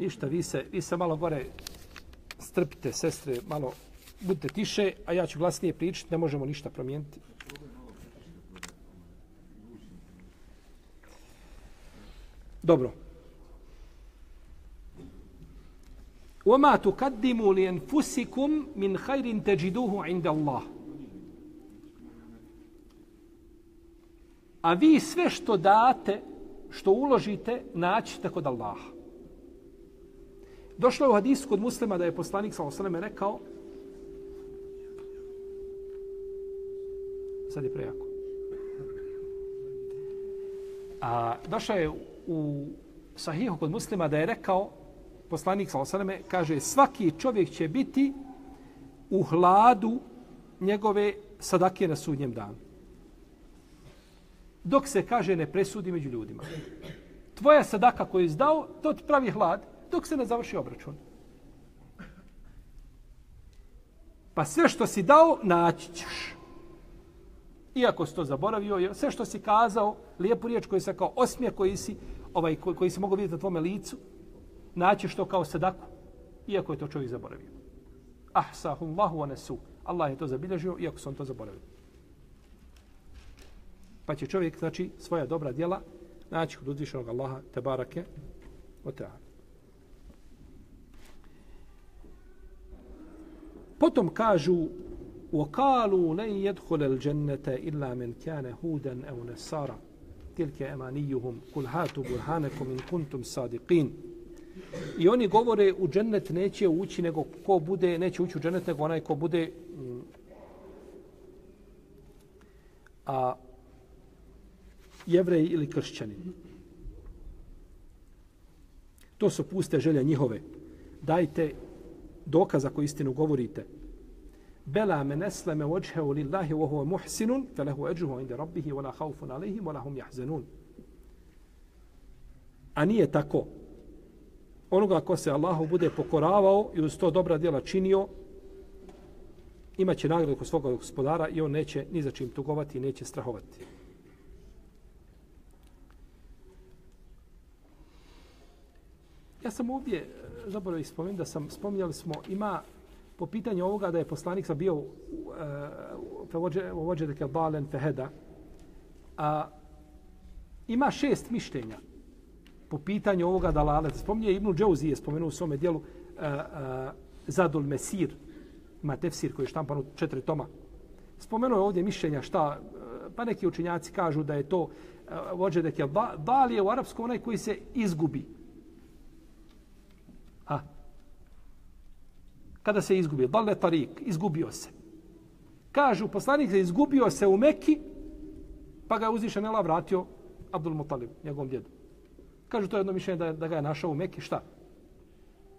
Ništa, vi se, vi se malo gore strpite, sestre, malo budite tiše, a ja ću glasnije pričati, ne možemo ništa promijeniti. Dobro. وما تقدموا لانفسكم من خير تجدوه عند الله A vi sve što date, što uložite, naćete kod Allaha. Došlo je u hadisu kod muslima da je poslanik sa osaleme rekao sad je prejako. A došao je u sahihu kod muslima da je rekao poslanik sa osaleme, kaže svaki čovjek će biti u hladu njegove sadake na sudnjem danu. Dok se kaže ne presudi među ljudima. Tvoja sadaka koju je izdao, to ti pravi hlad dok se ne završi obračun. Pa sve što si dao, naći ćeš. Iako si to zaboravio, sve što si kazao, lijepu riječ koju se kao osmije koji si, ovaj, koji, koji si mogu vidjeti na tvome licu, naći što kao sadaku, iako je to čovjek zaboravio. Ah, sahullahu anesu. Allah je to zabilježio, iako su on to zaboravio. Pa će čovjek, znači, svoja dobra djela naći kod uzvišenog Allaha, te barake, o teala. Potom kažu وقالوا لن يدخل الجنة إلا من كان هودا أو نصارى تلك أمانيهم قل هاتوا برهانكم إن كنتم صادقين I oni govore u džennet neće ući nego ko bude, neće ući u džennet nego onaj ko bude mm, a jevrej ili kršćanin. To su puste želje njihove. Dajte dokaza koji istinu govorite. Bela men esleme vođhehu lillahi wa huwa muhsinun, fe lehu eđuhu inda rabbihi, wa la haufun alihim, wa la hum jahzenun. A nije tako. Onoga ko se Allahu bude pokoravao i uz to dobra djela činio, imaće nagradu kod svoga gospodara i on neće ni za čim tugovati i neće strahovati. Ja sam ovdje, e, zaboravio spomenuti da sam, spominjali smo, ima po pitanju ovoga da je poslanik sa bio eh, vođe da je balen feheda, a, ima šest mišljenja po pitanju ovoga dalalet. Spominje Ibnu Džauzi je spomenuo u svome dijelu a, a, Zadul Mesir, ima tefsir koji je štampan u četiri toma. Spomenuo je ovdje mišljenja šta, pa neki učinjaci kažu da je to vođe da je bal je u arapskom onaj koji se izgubi. Kada se izgubio. Dalle tarik, izgubio se. Kažu, poslanik se izgubio se u Mekki, pa ga je uzvišen Ela vratio Abdul Mutalib, njegovom djedu. Kažu, to je jedno mišljenje da, da ga je našao u Mekki, šta?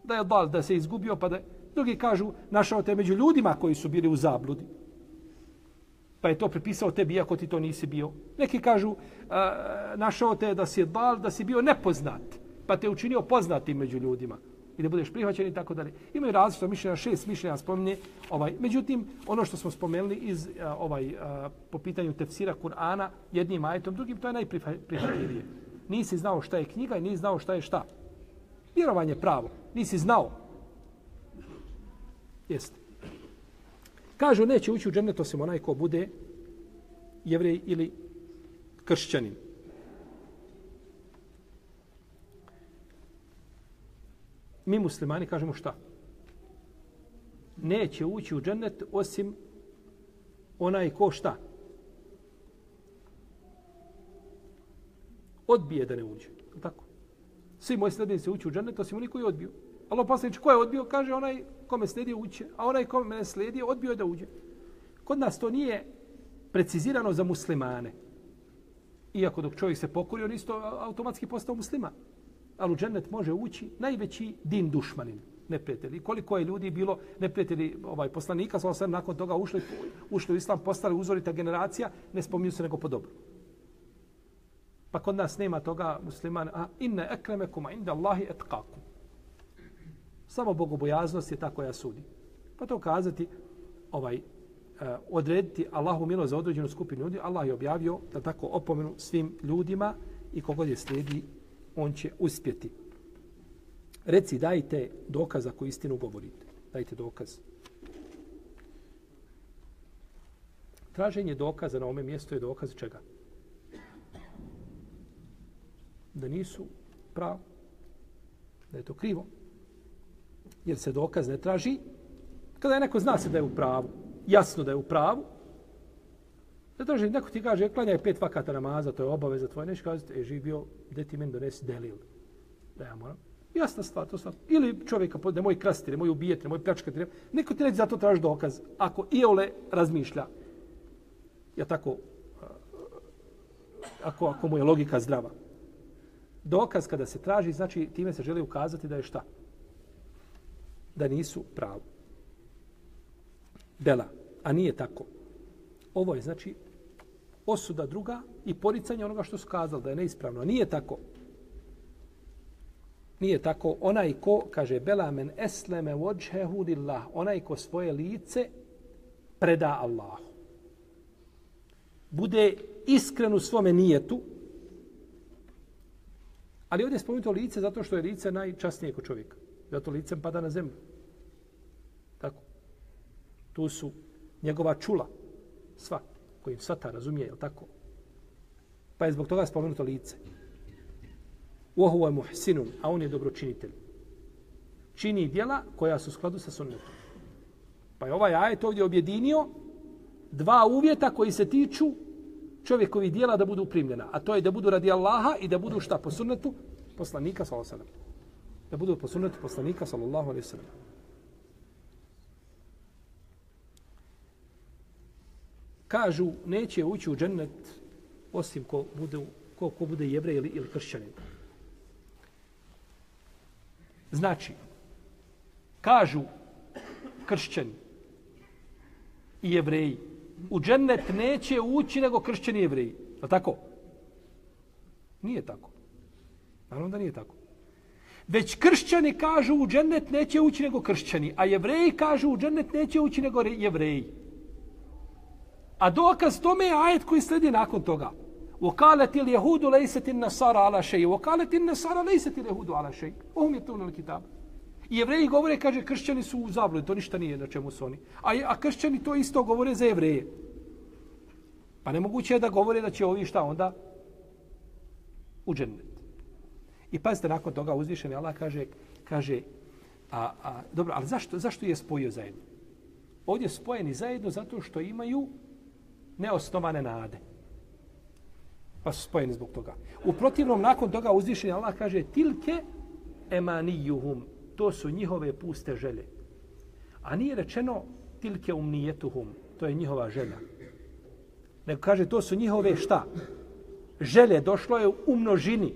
Da je dal, da se izgubio, pa da Drugi kažu, našao te među ljudima koji su bili u zabludi. Pa je to pripisao tebi, iako ti to nisi bio. Neki kažu, uh, našao te da si dal, da si bio nepoznat, pa te učinio poznatim među ljudima i da budeš prihvaćen i tako dalje. Imaju različito mišljenja, šest mišljenja spominje. Ovaj, međutim, ono što smo spomenuli iz eh, ovaj eh, po pitanju tefsira Kur'ana jednim ajetom, drugim, to je najprihvatljivije. Nisi znao šta je knjiga i nisi znao šta je šta. Vjerovanje pravo. Nisi znao. Jeste. Kažu, neće ući u džennet osim onaj ko bude jevrej ili kršćanin. Mi muslimani kažemo šta? Neće ući u džennet osim onaj ko šta? Odbije da ne uđe. Tako. Svi moji sledbenici ući u džennet osim oni koji je odbio. Allah poslanič, ko je odbio? Kaže onaj kome slijedi uće, a onaj kome ne slijedi odbio je da uđe. Kod nas to nije precizirano za muslimane. Iako dok čovjek se pokori, on isto automatski postao musliman. Ali u džennet može ući najveći din dušmanin, neprijatelji. Koliko je ljudi bilo neprijatelji ovaj, poslanika, sa sve nakon toga ušli, ušli u islam, postali uzorita generacija, ne spominju se nego po dobru. Pa kod nas nema toga musliman, a inne ekremekuma inda Allahi etkakum. Samo bogobojaznost je ta koja sudi. Pa to kazati, ovaj, e, odrediti Allahu milo za određenu skupinu ljudi, Allah je objavio da tako opomenu svim ljudima i kogod je slijedi, on će uspjeti. Reci, dajte dokaz ako istinu govorite. Dajte dokaz. Traženje dokaza na ome mjestu je dokaz čega? Da nisu pravo. Da je to krivo jer se dokaz ne traži, kada je neko zna se da je u pravu, jasno da je u pravu, Zato što neko ti kaže, klanjaj pet vakata namaza, to je obaveza tvoja, neće kazati, e, živio, gdje ti meni donesi delil, da ja moram. Jasna stvar, to stvar. Ili čovjeka, ne moj krasti, ne moj ubijeti, ne moj pljačkati, ne, neko ti neće za to traži dokaz, ako i ole razmišlja, ja tako, ako, ako mu je logika zdrava. Dokaz kada se traži, znači time se želi ukazati da je šta? da nisu pravo. Bela, a nije tako. Ovo je znači osuda druga i poricanje onoga što su kazali da je neispravno. Nije tako. Nije tako. Onaj ko, kaže Bela men esleme vođhehu lillah, onaj ko svoje lice preda Allahu. Bude iskren u svome nijetu, ali ovdje je spomenuto lice zato što je lice najčasnije kod čovjeka. Zato licem pada na zemlju. Tako. Tu su njegova čula. Sva. Kojim svata razumije, je tako? Pa je zbog toga spomenuto lice. Uohu je muhsinun, a on je dobročinitelj. Čini dijela koja su u skladu sa sunnetom. Pa je ovaj ajet ovdje objedinio dva uvjeta koji se tiču čovjekovi dijela da budu primljena. A to je da budu radi Allaha i da budu šta po sunnetu poslanika sallallahu alejhi da budu po sunnetu poslanika sallallahu alejhi ve sellem. Kažu neće ući u džennet osim ko bude ko, ko bude jevrej ili, ili kršćanin. Znači, kažu kršćani i jevreji, u džennet neće ući nego kršćani i jevreji. Je tako? Nije tako. Naravno da nije tako. Već kršćani kažu u džennet neće ući nego kršćani, a jevreji kažu u džennet neće ući nego jevreji. A dokaz tome je ajet koji sledi nakon toga. وقالت اليهود ليست النصارى على شيء وقالت النصارى ليست اليهود على شيء وهم يتلون الكتاب I jevreji govore, kaže, kršćani su u zabludi, to ništa nije na čemu su oni. A, a kršćani to isto govore za jevreje. Pa nemoguće je da govore da će ovi šta onda u džennet. I pazite, nakon toga uzvišeni Allah kaže, kaže a, a, dobro, ali zašto, zašto je spojio zajedno? Ovdje spojeni zajedno zato što imaju neosnovane nade. Pa su spojeni zbog toga. U protivnom, nakon toga uzvišeni Allah kaže tilke emanijuhum. To su njihove puste želje. A nije rečeno tilke umnijetuhum. To je njihova želja. Nego kaže to su njihove šta? Želje došlo je u množini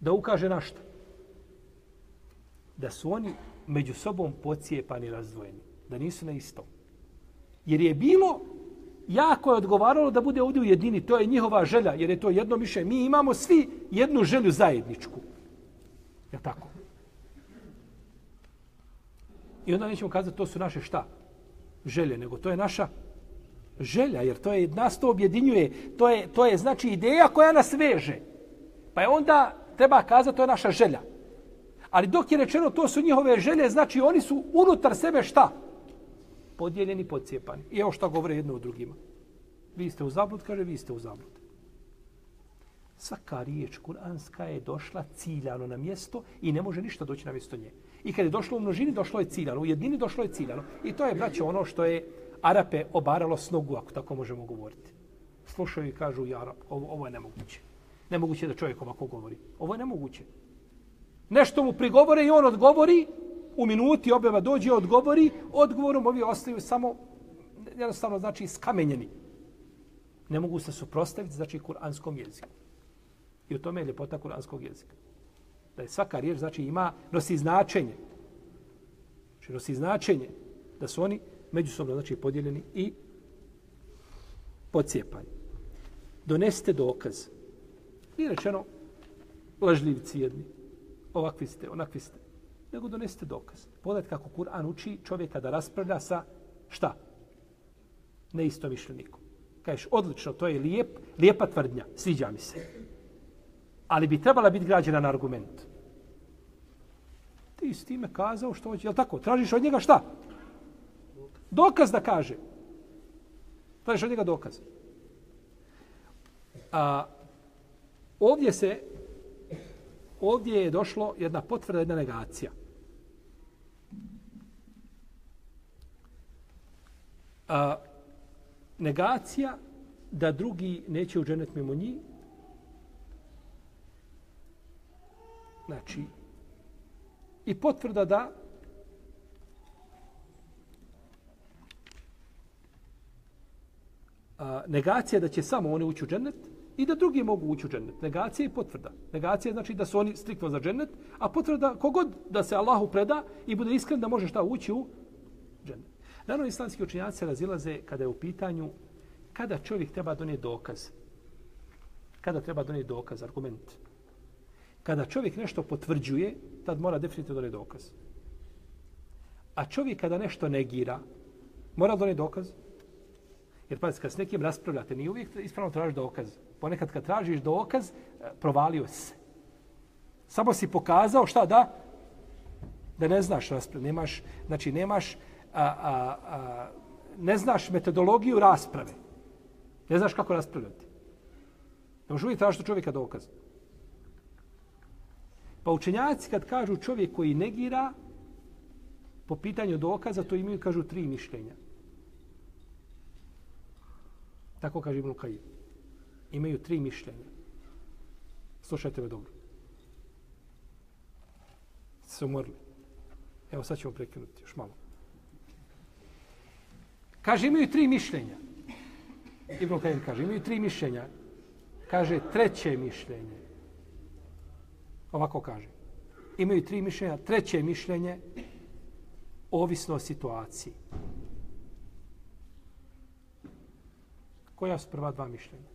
da ukaže na što? Da su oni među sobom pocijepani razdvojeni. Da nisu na istom. Jer je bilo, jako je odgovaralo da bude ovdje u jedini. To je njihova želja, jer je to jedno mišljenje. Mi imamo svi jednu želju zajedničku. Je tako? I onda nećemo kazati to su naše šta? Želje, nego to je naša Želja, jer to je, nas to objedinjuje. To je, to je znači ideja koja nas veže. Pa je onda treba kazati to je naša želja. Ali dok je rečeno to su njihove želje, znači oni su unutar sebe šta? Podijeljeni, podcijepani. I evo šta govore jedno o drugima. Vi ste u zablud, kaže, vi ste u zablud. Svaka riječ kuranska je došla ciljano na mjesto i ne može ništa doći na mjesto nje. I kad je došlo u množini, došlo je ciljano. U jednini došlo je ciljano. I to je, braće, ono što je Arape obaralo s nogu, ako tako možemo govoriti. Slušaju i kažu, ja, ovo, ovo je nemoguće. Nemoguće da čovjek ovako govori. Ovo je nemoguće. Nešto mu prigovore i on odgovori, u minuti objava dođe odgovori, odgovorom ovi ostaju samo, jednostavno znači, skamenjeni. Ne mogu se suprostaviti, znači, kuranskom jeziku. I u tome je ljepota kuranskog jezika. Da je svaka riječ, znači, ima, nosi značenje. Znači, nosi značenje da su oni međusobno, znači, podijeljeni i pocijepani. Doneste dokaz. I rečeno, lažljivci jedni, ovakvi ste, onakvi ste. Nego donesite dokaz. Pogledajte kako Kur'an uči čovjeka da raspravlja sa šta? Neisto mišljenikom. Kažeš, odlično, to je lijep, lijepa tvrdnja, sviđa mi se. Ali bi trebala biti građena na argument. Ti s time kazao što hoće, je tako? Tražiš od njega šta? Dokaz da kaže. Tražiš od njega dokaz. A, ovdje se ovdje je došlo jedna potvrda, jedna negacija. A, negacija da drugi neće u dženet mimo njih. Znači, i potvrda da a, negacija da će samo oni ući u džennet i da drugi mogu ući u džennet. Negacija i potvrda. Negacija znači da su oni striktno za džennet, a potvrda kogod da se Allahu preda i bude iskren da može šta ući u. Naravno, islamski učinjaci se razilaze kada je u pitanju kada čovjek treba donijeti dokaz. Kada treba donijeti dokaz, argument. Kada čovjek nešto potvrđuje, tad mora definitivno donijeti dokaz. A čovjek kada nešto negira, mora donijeti dokaz. Jer pa kad s nekim raspravljate, nije uvijek ispravno tražiš dokaz. Ponekad kad tražiš dokaz, e, provalio se. Samo si pokazao šta da? Da ne znaš raspravljati. Nemaš, znači nemaš, a, a, a, ne znaš metodologiju rasprave. Ne znaš kako raspravljati. Ne možeš uvijek tražiti čovjeka dokaz. Pa učenjaci kad kažu čovjek koji negira po pitanju dokaza, to imaju, kažu, tri mišljenja. Tako kaže Ibn Kajim. Imaju tri mišljenja. Slušajte me dobro. Se umorili. Evo sad ćemo prekinuti još malo. Kaže, imaju tri mišljenja. Ibn Kajim kaže, imaju tri mišljenja. Kaže, treće mišljenje. Ovako kaže. Imaju tri mišljenja. Treće mišljenje, ovisno o situaciji. Koja su prva dva mišljenja?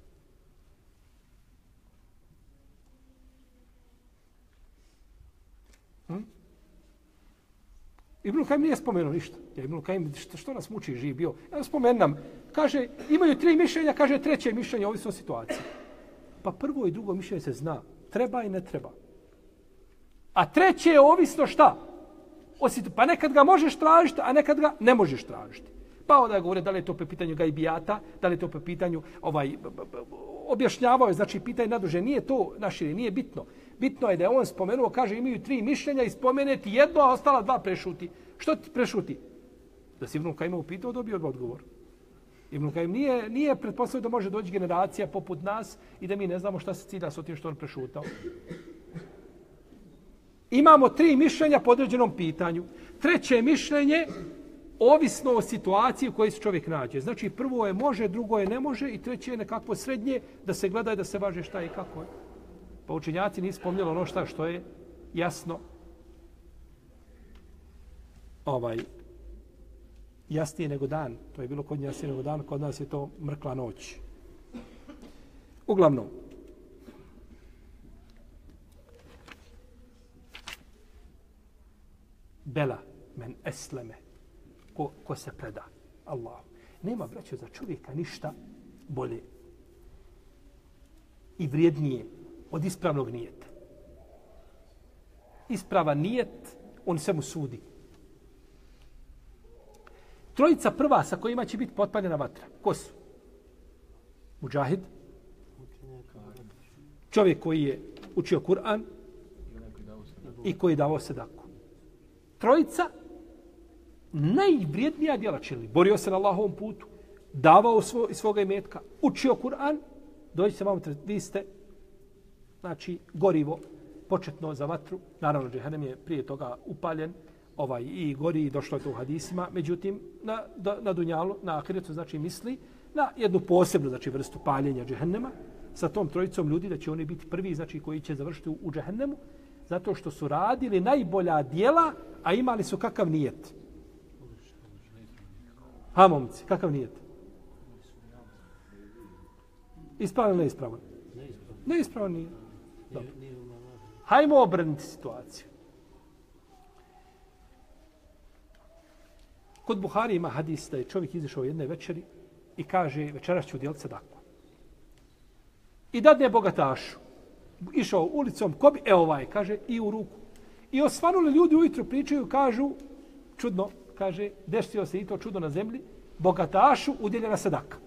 Hm? Ibn Kajim nije spomenuo ništa. Ja Ibn Kajim, što, što nas muči živ bio? Ja spomenam, kaže, imaju tri mišljenja, kaže treće mišljenje, ovisno o situaciji. Pa prvo i drugo mišljenje se zna. Treba i ne treba. A treće je ovisno šta? O pa nekad ga možeš tražiti, a nekad ga ne možeš tražiti. Pa onda govore da li je to po pitanju gajbijata, da li je to po pitanju ovaj, objašnjavao je, znači pitanje naduže, nije to našire, nije bitno. Bitno je da je on spomenuo, kaže imaju tri mišljenja i spomeneti jedno, a ostala dva prešuti. Što ti prešuti? Da si Ibn Kajima upitao, dobio odgovor. Ibn Kajim nije, nije pretpostavio da može doći generacija poput nas i da mi ne znamo šta se cilja s otim što on prešutao. Imamo tri mišljenja po određenom pitanju. Treće mišljenje, ovisno o situaciji u kojoj se čovjek nađe. Znači, prvo je može, drugo je ne može i treće je nekakvo srednje da se gleda i da se važe šta i kako je. Pa učenjaci nisu spomnjali ono šta što je jasno ovaj jasnije nego dan. To je bilo kod njega jasnije nego dan, kod nas je to mrkla noć. Uglavnom, Bela men esleme ko, ko se preda Allahu. Nema, braćo, za čovjeka ništa bolje i vrijednije od ispravnog nijeta. Isprava nijet, on se mu sudi. Trojica prva sa kojima će biti potpaljena vatra. Ko su? Mujahid. Čovjek koji je učio Kur'an i koji je davao sedaku. Trojica najvrijednija djela čili. Borio se na Allahovom putu, davao svo, svoga imetka, učio Kur'an, dođite vam, vi ste, znači, gorivo početno za vatru. Naravno, džehennem je prije toga upaljen, ovaj i gori i došlo je to u hadisima, međutim na, da, na dunjalu, na ahiretu znači misli na jednu posebnu znači vrstu paljenja džehennema sa tom trojicom ljudi da će oni biti prvi znači koji će završiti u, u džehennemu zato što su radili najbolja dijela, a imali su kakav nijet. Ha, momci, kakav nijet? Ispravan ili neispravan? Neispravan nije. Dobro. Hajmo obrnuti situaciju. Kod Buhari ima hadis da je čovjek izišao jedne večeri i kaže večeras ću udjeliti sadaku. I dadne bogatašu. Išao ulicom, ko bi, e ovaj, kaže, i u ruku. I osvanuli ljudi ujutro pričaju, kažu, čudno, kaže, desio se i to čudo na zemlji, bogatašu udjeljena sadaka.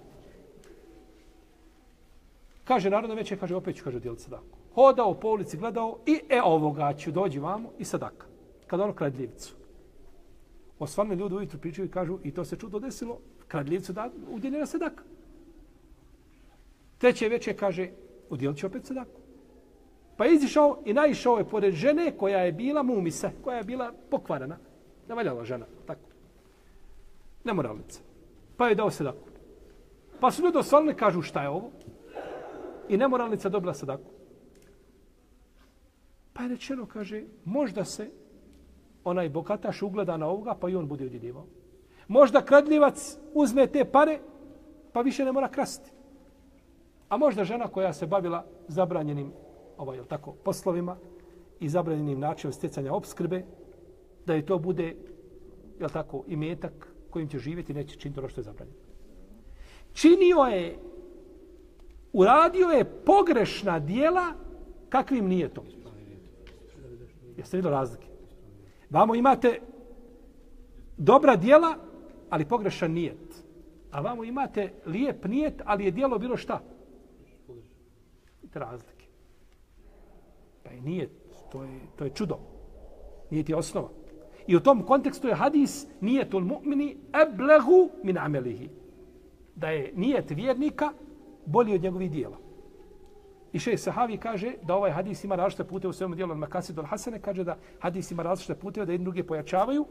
Kaže, narodno veće, kaže, opet ću, kaže, udjeliti sadaku. Hodao po ulici, gledao i e ovoga ću dođi vamo i sadaka. Kada ono kradljivcu. Osvane ljudi ujutru pričaju i kažu i to se čudo desilo, kradljivcu da udjeljena sadaka. Treće večer kaže, udjelit ću opet sadaku. Pa je izišao i naišao je pored žene koja je bila mumise, koja je bila pokvarana. Navaljala žena, tako. Nemoralnica. Pa je dao sadaku. Pa su ljudi osvalili, kažu šta je ovo? I nemoralnica dobila sadaku. Pa je rečeno, kaže, možda se onaj bogataš ugleda na ovoga, pa i on bude udjeljivao. Možda kradljivac uzme te pare, pa više ne mora krasti. A možda žena koja se bavila zabranjenim ovaj, jel tako, poslovima i zabranjenim načinom stjecanja obskrbe, da je to bude jel tako, i metak kojim će živjeti, neće činiti ono što je zabranjeno. Činio je, uradio je pogrešna dijela kakvim nije to. Jeste vidjeli razlike? Vamo imate dobra dijela, ali pogrešan nijet. A vamo imate lijep nijet, ali je dijelo bilo šta? Vidite razlike. Pa je nijet, to je, to je čudo. Nijet je osnova. I u tom kontekstu je hadis nijetul mu'mini eblehu min amelihi. Da je nijet vjernika bolji od njegovih dijela. I še sahavi kaže da ovaj hadis ima različite pute u svojom dijelu Makasid al Hasane, kaže da hadis ima različite pute da jedni drugi pojačavaju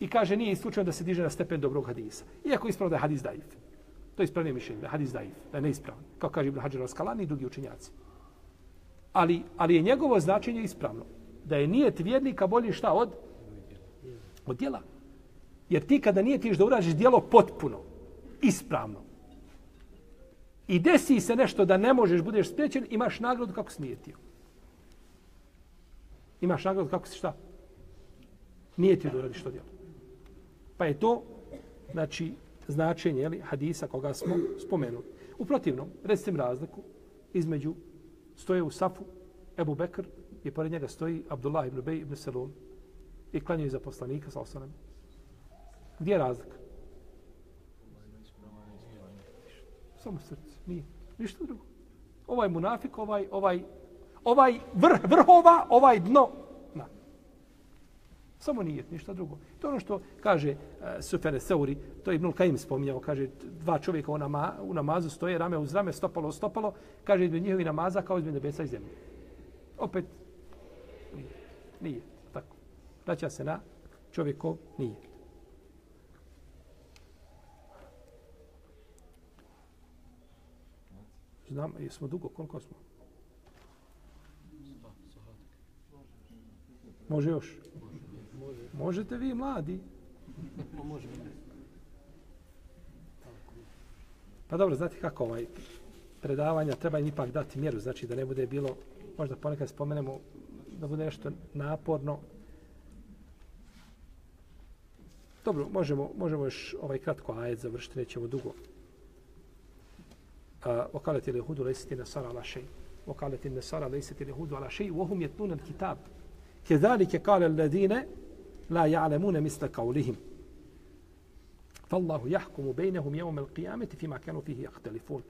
i kaže nije isključeno da se diže na stepen dobrog hadisa. Iako je ispravno da je hadis daif. To je ispravnije mišljenje, da je hadis daif, da je neispravan. Kao kaže Ibn Hajar al-Skalani i drugi učenjaci. Ali, ali je njegovo značenje ispravno. Da je nijet vjernika bolji šta od? Od dijela. Jer ti kada nije tiš da uražiš dijelo potpuno, ispravno, i desi se nešto da ne možeš, budeš spriječen, imaš nagradu kako si. Imaš nagradu kako si šta? Nije ti da uradiš to djelo. Pa je to, znači, značenje jeli, hadisa koga smo spomenuli. U protivnom, recim razliku između stoje u Safu Ebu Bekr i pored njega stoji Abdullah ibn Bej ibn Selun i klanjaju za poslanika sa osanem. Gdje je razlika? Samo srce. Nije. Ništa drugo. Ovaj munafik, ovaj, ovaj, ovaj vrh, vrhova, ovaj dno. Na. Samo nije, ništa drugo. To ono što kaže eh, uh, Sufene Seuri, to je Ibnul Kajim spominjao, kaže dva čovjeka u, nama, u namazu stoje, rame uz rame, stopalo stopalo, kaže između njihovi namaza kao između nebesa i zemlje. Opet, nije. nije. Tako. Vraća se na čovjekov nije. Znam, jesmo dugo, koliko smo? Može još? Možete vi, mladi. Pa dobro, znate kako ovaj predavanja, treba im ipak dati mjeru, znači da ne bude bilo, možda ponekad spomenemo, da bude nešto naporno. Dobro, možemo, možemo još ovaj kratko ajet završiti, nećemo dugo. وقالت اليهود ليست النصارى على شيء وقالت النصارى ليست اليهود على شيء وهم يتلون الكتاب كذلك قال الذين لا يعلمون مثل قولهم فالله يحكم بينهم يوم القيامة فيما كانوا فيه يختلفون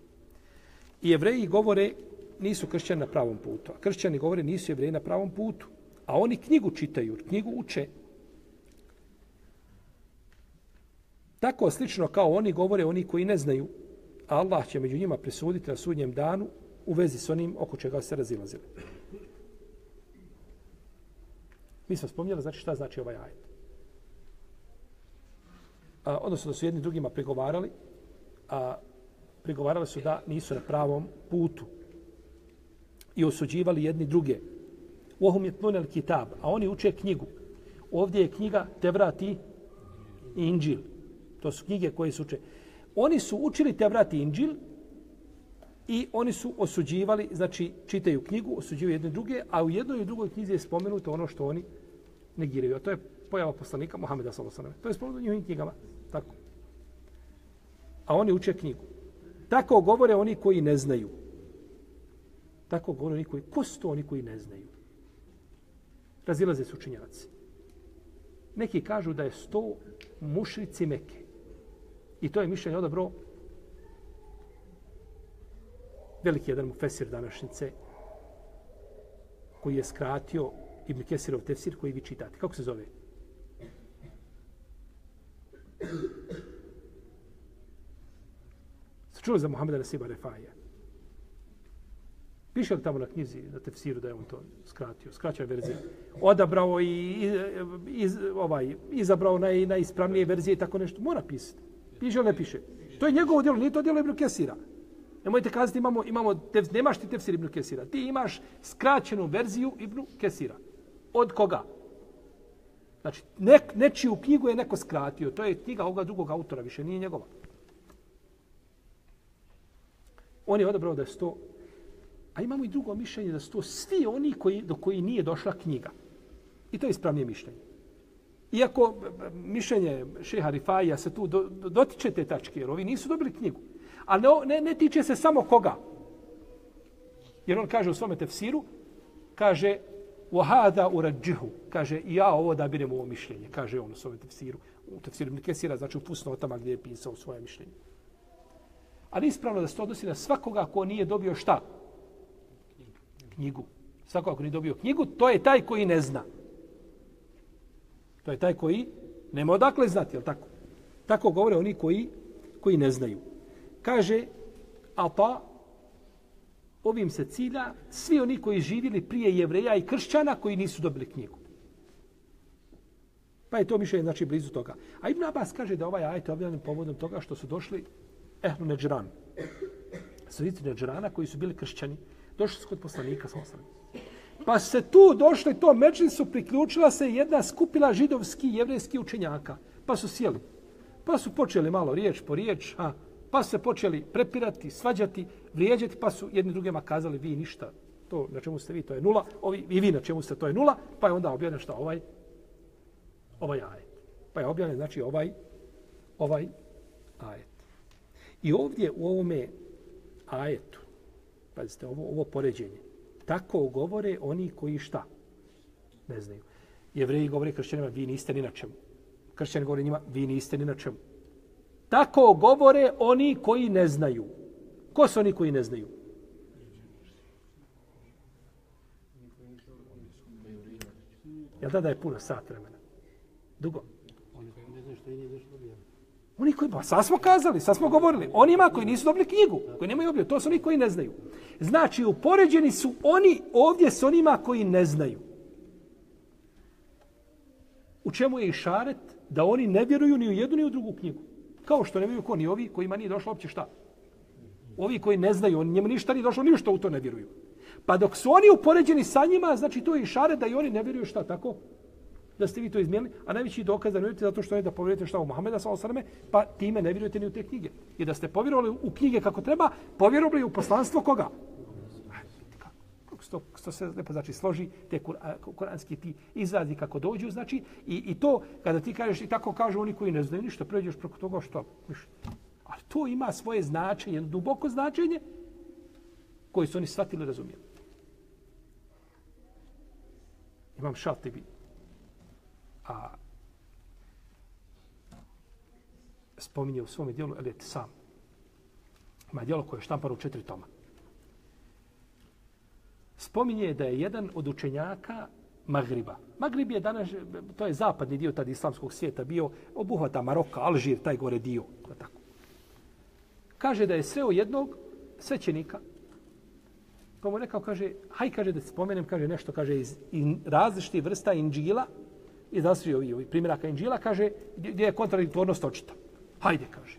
I jevreji govore nisu kršćani na pravom putu. A kršćani govore nisu jevreji na pravom putu. A oni knjigu čitaju, knjigu uče. Tako slično kao oni govore oni koji ne znaju. Allah će među njima presuditi na sudnjem danu u vezi s onim oko čega se razilazili. Mi smo spomnjali, znači šta znači ovaj ajet. A, odnosno da su jedni drugima pregovarali, a pregovarali su da nisu na pravom putu i osuđivali jedni druge. Ohum je tnunel kitab, a oni uče knjigu. Ovdje je knjiga Tevrat i Inđil. To su knjige koje su uče. Oni su učili Tevrat i Inđil i oni su osuđivali, znači čitaju knjigu, osuđuju jedne druge, a u jednoj i drugoj knjizi je spomenuto ono što oni negiraju. A to je pojava poslanika Muhameda s.a.v. To je spomenuto u njihovim knjigama. Tako. A oni uče knjigu. Tako govore oni koji ne znaju. Tako govore oni koji... Ko su to oni koji ne znaju? Razilaze su učinjaci. Neki kažu da je sto mušrici meke. I to je mišljenje odabro veliki jedan mu fesir današnjice koji je skratio Ibn Kesirov tefsir koji vi čitate. Kako se zove? Ste čuli za Muhammeda Nasiba Refaija? Piše li tamo na knjizi, na tefsiru, da je on to skratio? Skraćao verzije. Odabrao i iz, ovaj, izabrao naj, najispravnije verzije i tako nešto. Mora pisati. Piše ili ne piše? To je njegovo djelo, nije to djelo Ibn Kesira. Nemojte kazati imamo, imamo tef, nemaš ti tefsir Ibn Kesira. Ti imaš skraćenu verziju Ibn Kesira. Od koga? Znači, ne, nečiju knjigu je neko skratio. To je knjiga ovoga drugog autora, više nije njegova. On je odabrao da je sto... A imamo i drugo mišljenje da sto svi oni koji, do koji nije došla knjiga. I to je ispravnije mišljenje. Iako mišljenje šeha Rifaja se tu do, do, dotiče te tačke, jer ovi nisu dobili knjigu. Ali ne, ne, ne tiče se samo koga. Jer on kaže u svome tefsiru, kaže, وَهَذَا uradžihu, kaže, ja ovo da birem ovo mišljenje, kaže on u svome tefsiru. U tefsiru Mikesira, znači u pusnotama gdje je pisao svoje mišljenje. Ali ispravno da se to odnosi na svakoga ko nije dobio šta? Knjigu. Svakoga ko nije dobio knjigu, to je taj koji ne zna. To je taj koji nema odakle znati, jel tako? Tako govore oni koji, koji ne znaju. Kaže, a pa, ovim se cilja svi oni koji živjeli prije jevreja i kršćana koji nisu dobili knjigu. Pa je to mišljenje, znači, blizu toga. A Ibn Abbas kaže da ovaj ajet objavljen povodom toga što su došli Ehlu Neđran. Svici Neđrana koji su bili kršćani, došli su kod poslanika sa osnovim. Pa se tu došli, to međli priključila se jedna skupila židovski i jevrejski učenjaka. Pa su sjeli. Pa su počeli malo riječ po riječ, a, pa se počeli prepirati, svađati, vrijeđati, pa su jedni drugima kazali vi ništa. To na čemu ste vi, to je nula. Ovi, I vi na čemu ste, to je nula. Pa je onda objavljen šta ovaj, ovaj ajet. Pa je objavljen, znači, ovaj, ovaj ajet. I ovdje u ovome ajetu, pazite, ovo, ovo poređenje, tako govore oni koji šta? Ne znaju. Jevreji govore kršćanima, vi niste ni na čemu. Kršćani govore njima, vi niste ni na čemu. Tako govore oni koji ne znaju. Ko su oni koji ne znaju? Jel da da je puno sat vremena? Dugo. Oni koji ne znaju što je nije došlo Oni koji, pa sad smo kazali, sad smo govorili. Onima koji nisu dobili knjigu, koji nemaju objavljeno, to su oni koji ne znaju. Znači, upoređeni su oni ovdje s onima koji ne znaju. U čemu je i šaret da oni ne vjeruju ni u jednu ni u drugu knjigu. Kao što ne vjeruju ko ni ovi kojima nije došlo uopće šta. Ovi koji ne znaju, oni njemu ništa nije došlo, ništa u to ne vjeruju. Pa dok su oni upoređeni sa njima, znači to je i šaret da i oni ne vjeruju šta tako da ste vi to izmijenili, a najveći dokaz da ne vjerujete zato što je da povjerujete šta u Muhameda sa osaname, pa time ne vjerujete ni u te knjige. I da ste povjerovali u knjige kako treba, povjerovali u poslanstvo koga? Kako što, što se lepo znači složi te kur, kuranski ti izrazi kako dođu znači i, i to kada ti kažeš i tako kažu oni koji ne znaju ništa pređeš preko toga što ništa. Ali to ima svoje značenje, duboko značenje koje su oni shvatili razumijeli. Imam Šatibi. A spominje u svom dijelu Elet Sam. Ima dijelo koje je štampano u četiri toma spominje da je jedan od učenjaka Magriba. Magrib je danas, to je zapadni dio tad islamskog svijeta bio, obuhvata Maroka, Alžir, taj gore dio. Tako. Kaže da je sreo jednog svećenika, pa mu rekao, kaže, haj, kaže, da spomenem, kaže, nešto, kaže, iz in, različitih vrsta inđila, iz različitih ovi, ovi primjeraka inđila, kaže, gdje je kontradiktornost očita. Hajde, kaže.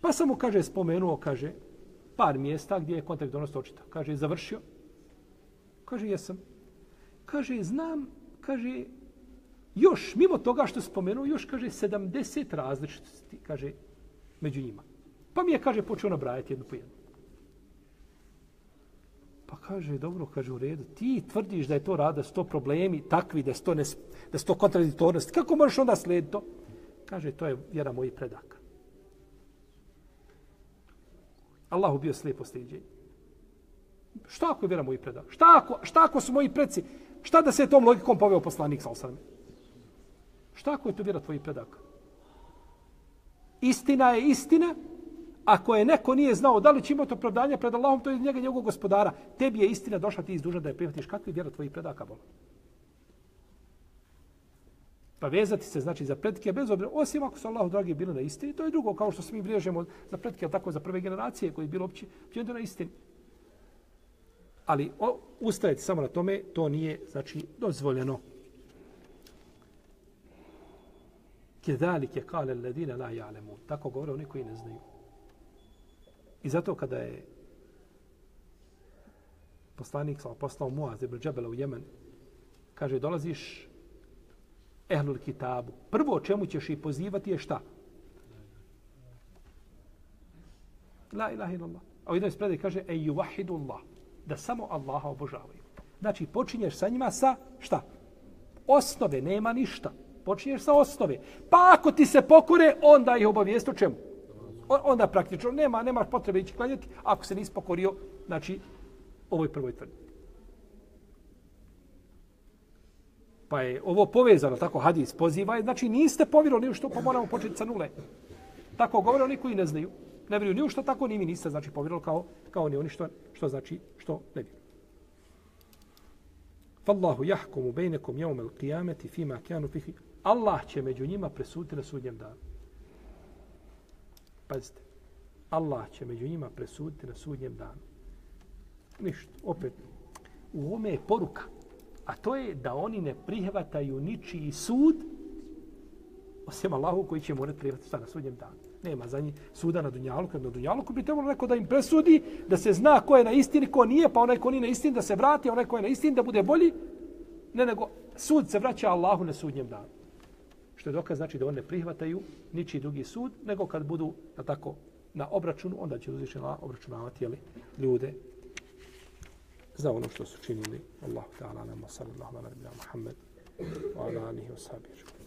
Pa sam mu, kaže, spomenuo, kaže, par mjesta gdje je kontradiktornost očita. Kaže, završio, Kaže, jesam. Kaže, znam, kaže, još, mimo toga što spomenuo, još, kaže, 70 različitosti, kaže, među njima. Pa mi je, kaže, počeo nabrajati jednu po jednu. Pa kaže, dobro, kaže, u redu, ti tvrdiš da je to rada, sto problemi takvi, da sto, ne, da sto kontradiktornosti. Kako možeš onda slijediti to? Kaže, to je jedan mojih predaka. Allahu bio slijepo sliđenje. Šta ako je vjera moji predak? Šta ako, šta ako su moji preci? Šta da se je tom logikom poveo poslanik sa osrame? Šta ako je to vjera tvojih predaka? Istina je istina. Ako je neko nije znao da li će imati opravdanje pred Allahom, to je njega njegovog gospodara. Tebi je istina došla, ti izdužan da je prihvatiš. Kakvi vjera tvojih predaka, bol? Pa vezati se, znači, za predke, bez obzira, osim ako su Allahu dragi bili na istini, to je drugo, kao što se mi vriježemo za predke, tako za prve generacije koji je bilo opće, će na istini ali o, ustajati samo na tome, to nije, znači, dozvoljeno. Kedalike kale ledine la jalemu. Tako govore oni koji ne znaju. I zato kada je poslanik sa poslao Muaz ibn Džabela u Jemen, kaže, dolaziš ehlul kitabu. Prvo o čemu ćeš i pozivati je šta? La ilaha illallah. A u jednoj spredaj kaže, e juvahidu Allah da samo Allaha obožavaju. Znači, počinješ sa njima sa šta? Osnove, nema ništa. Počinješ sa osnove. Pa ako ti se pokore, onda ih obavijest o čemu? Onda praktično nema, nemaš potrebe ići klanjati ako se nisi pokorio, znači, ovoj prvoj tvrdnji. Pa je ovo povezano, tako hadis poziva, znači niste povjerovali što pa moramo početi sa nule. Tako govore oni koji ne znaju ne vjeruju ni u što tako, ni mi niste znači povjerovali kao, kao ni oni što, što znači što ne vjeruju. Fallahu jahkumu bejnekom jevme l'qiyameti fima kjanu fihi. Allah će među njima presuditi na sudnjem danu. Pazite. Allah će među njima presuditi na sudnjem danu. Ništa. Opet. U ome je poruka. A to je da oni ne prihvataju ničiji sud osim Allahu koji će morati prihvatiti na sudnjem danu nema za njih suda na Dunjalu, kad na Dunjalu bi trebalo neko da im presudi, da se zna ko je na istini, ko nije, pa onaj ko nije na istini da se vrati, onaj ko je na istini da bude bolji. Ne, nego sud se vraća Allahu na sudnjem danu. Što je dokaz znači da oni prihvataju ničiji drugi sud, nego kad budu na tako na obračunu, onda će uzvišen obračunavati jeli, ljude za ono što su činili. Allahu ta'ala, nama sallallahu ala nabina Muhammed, wa ala alihi wa sahbihi.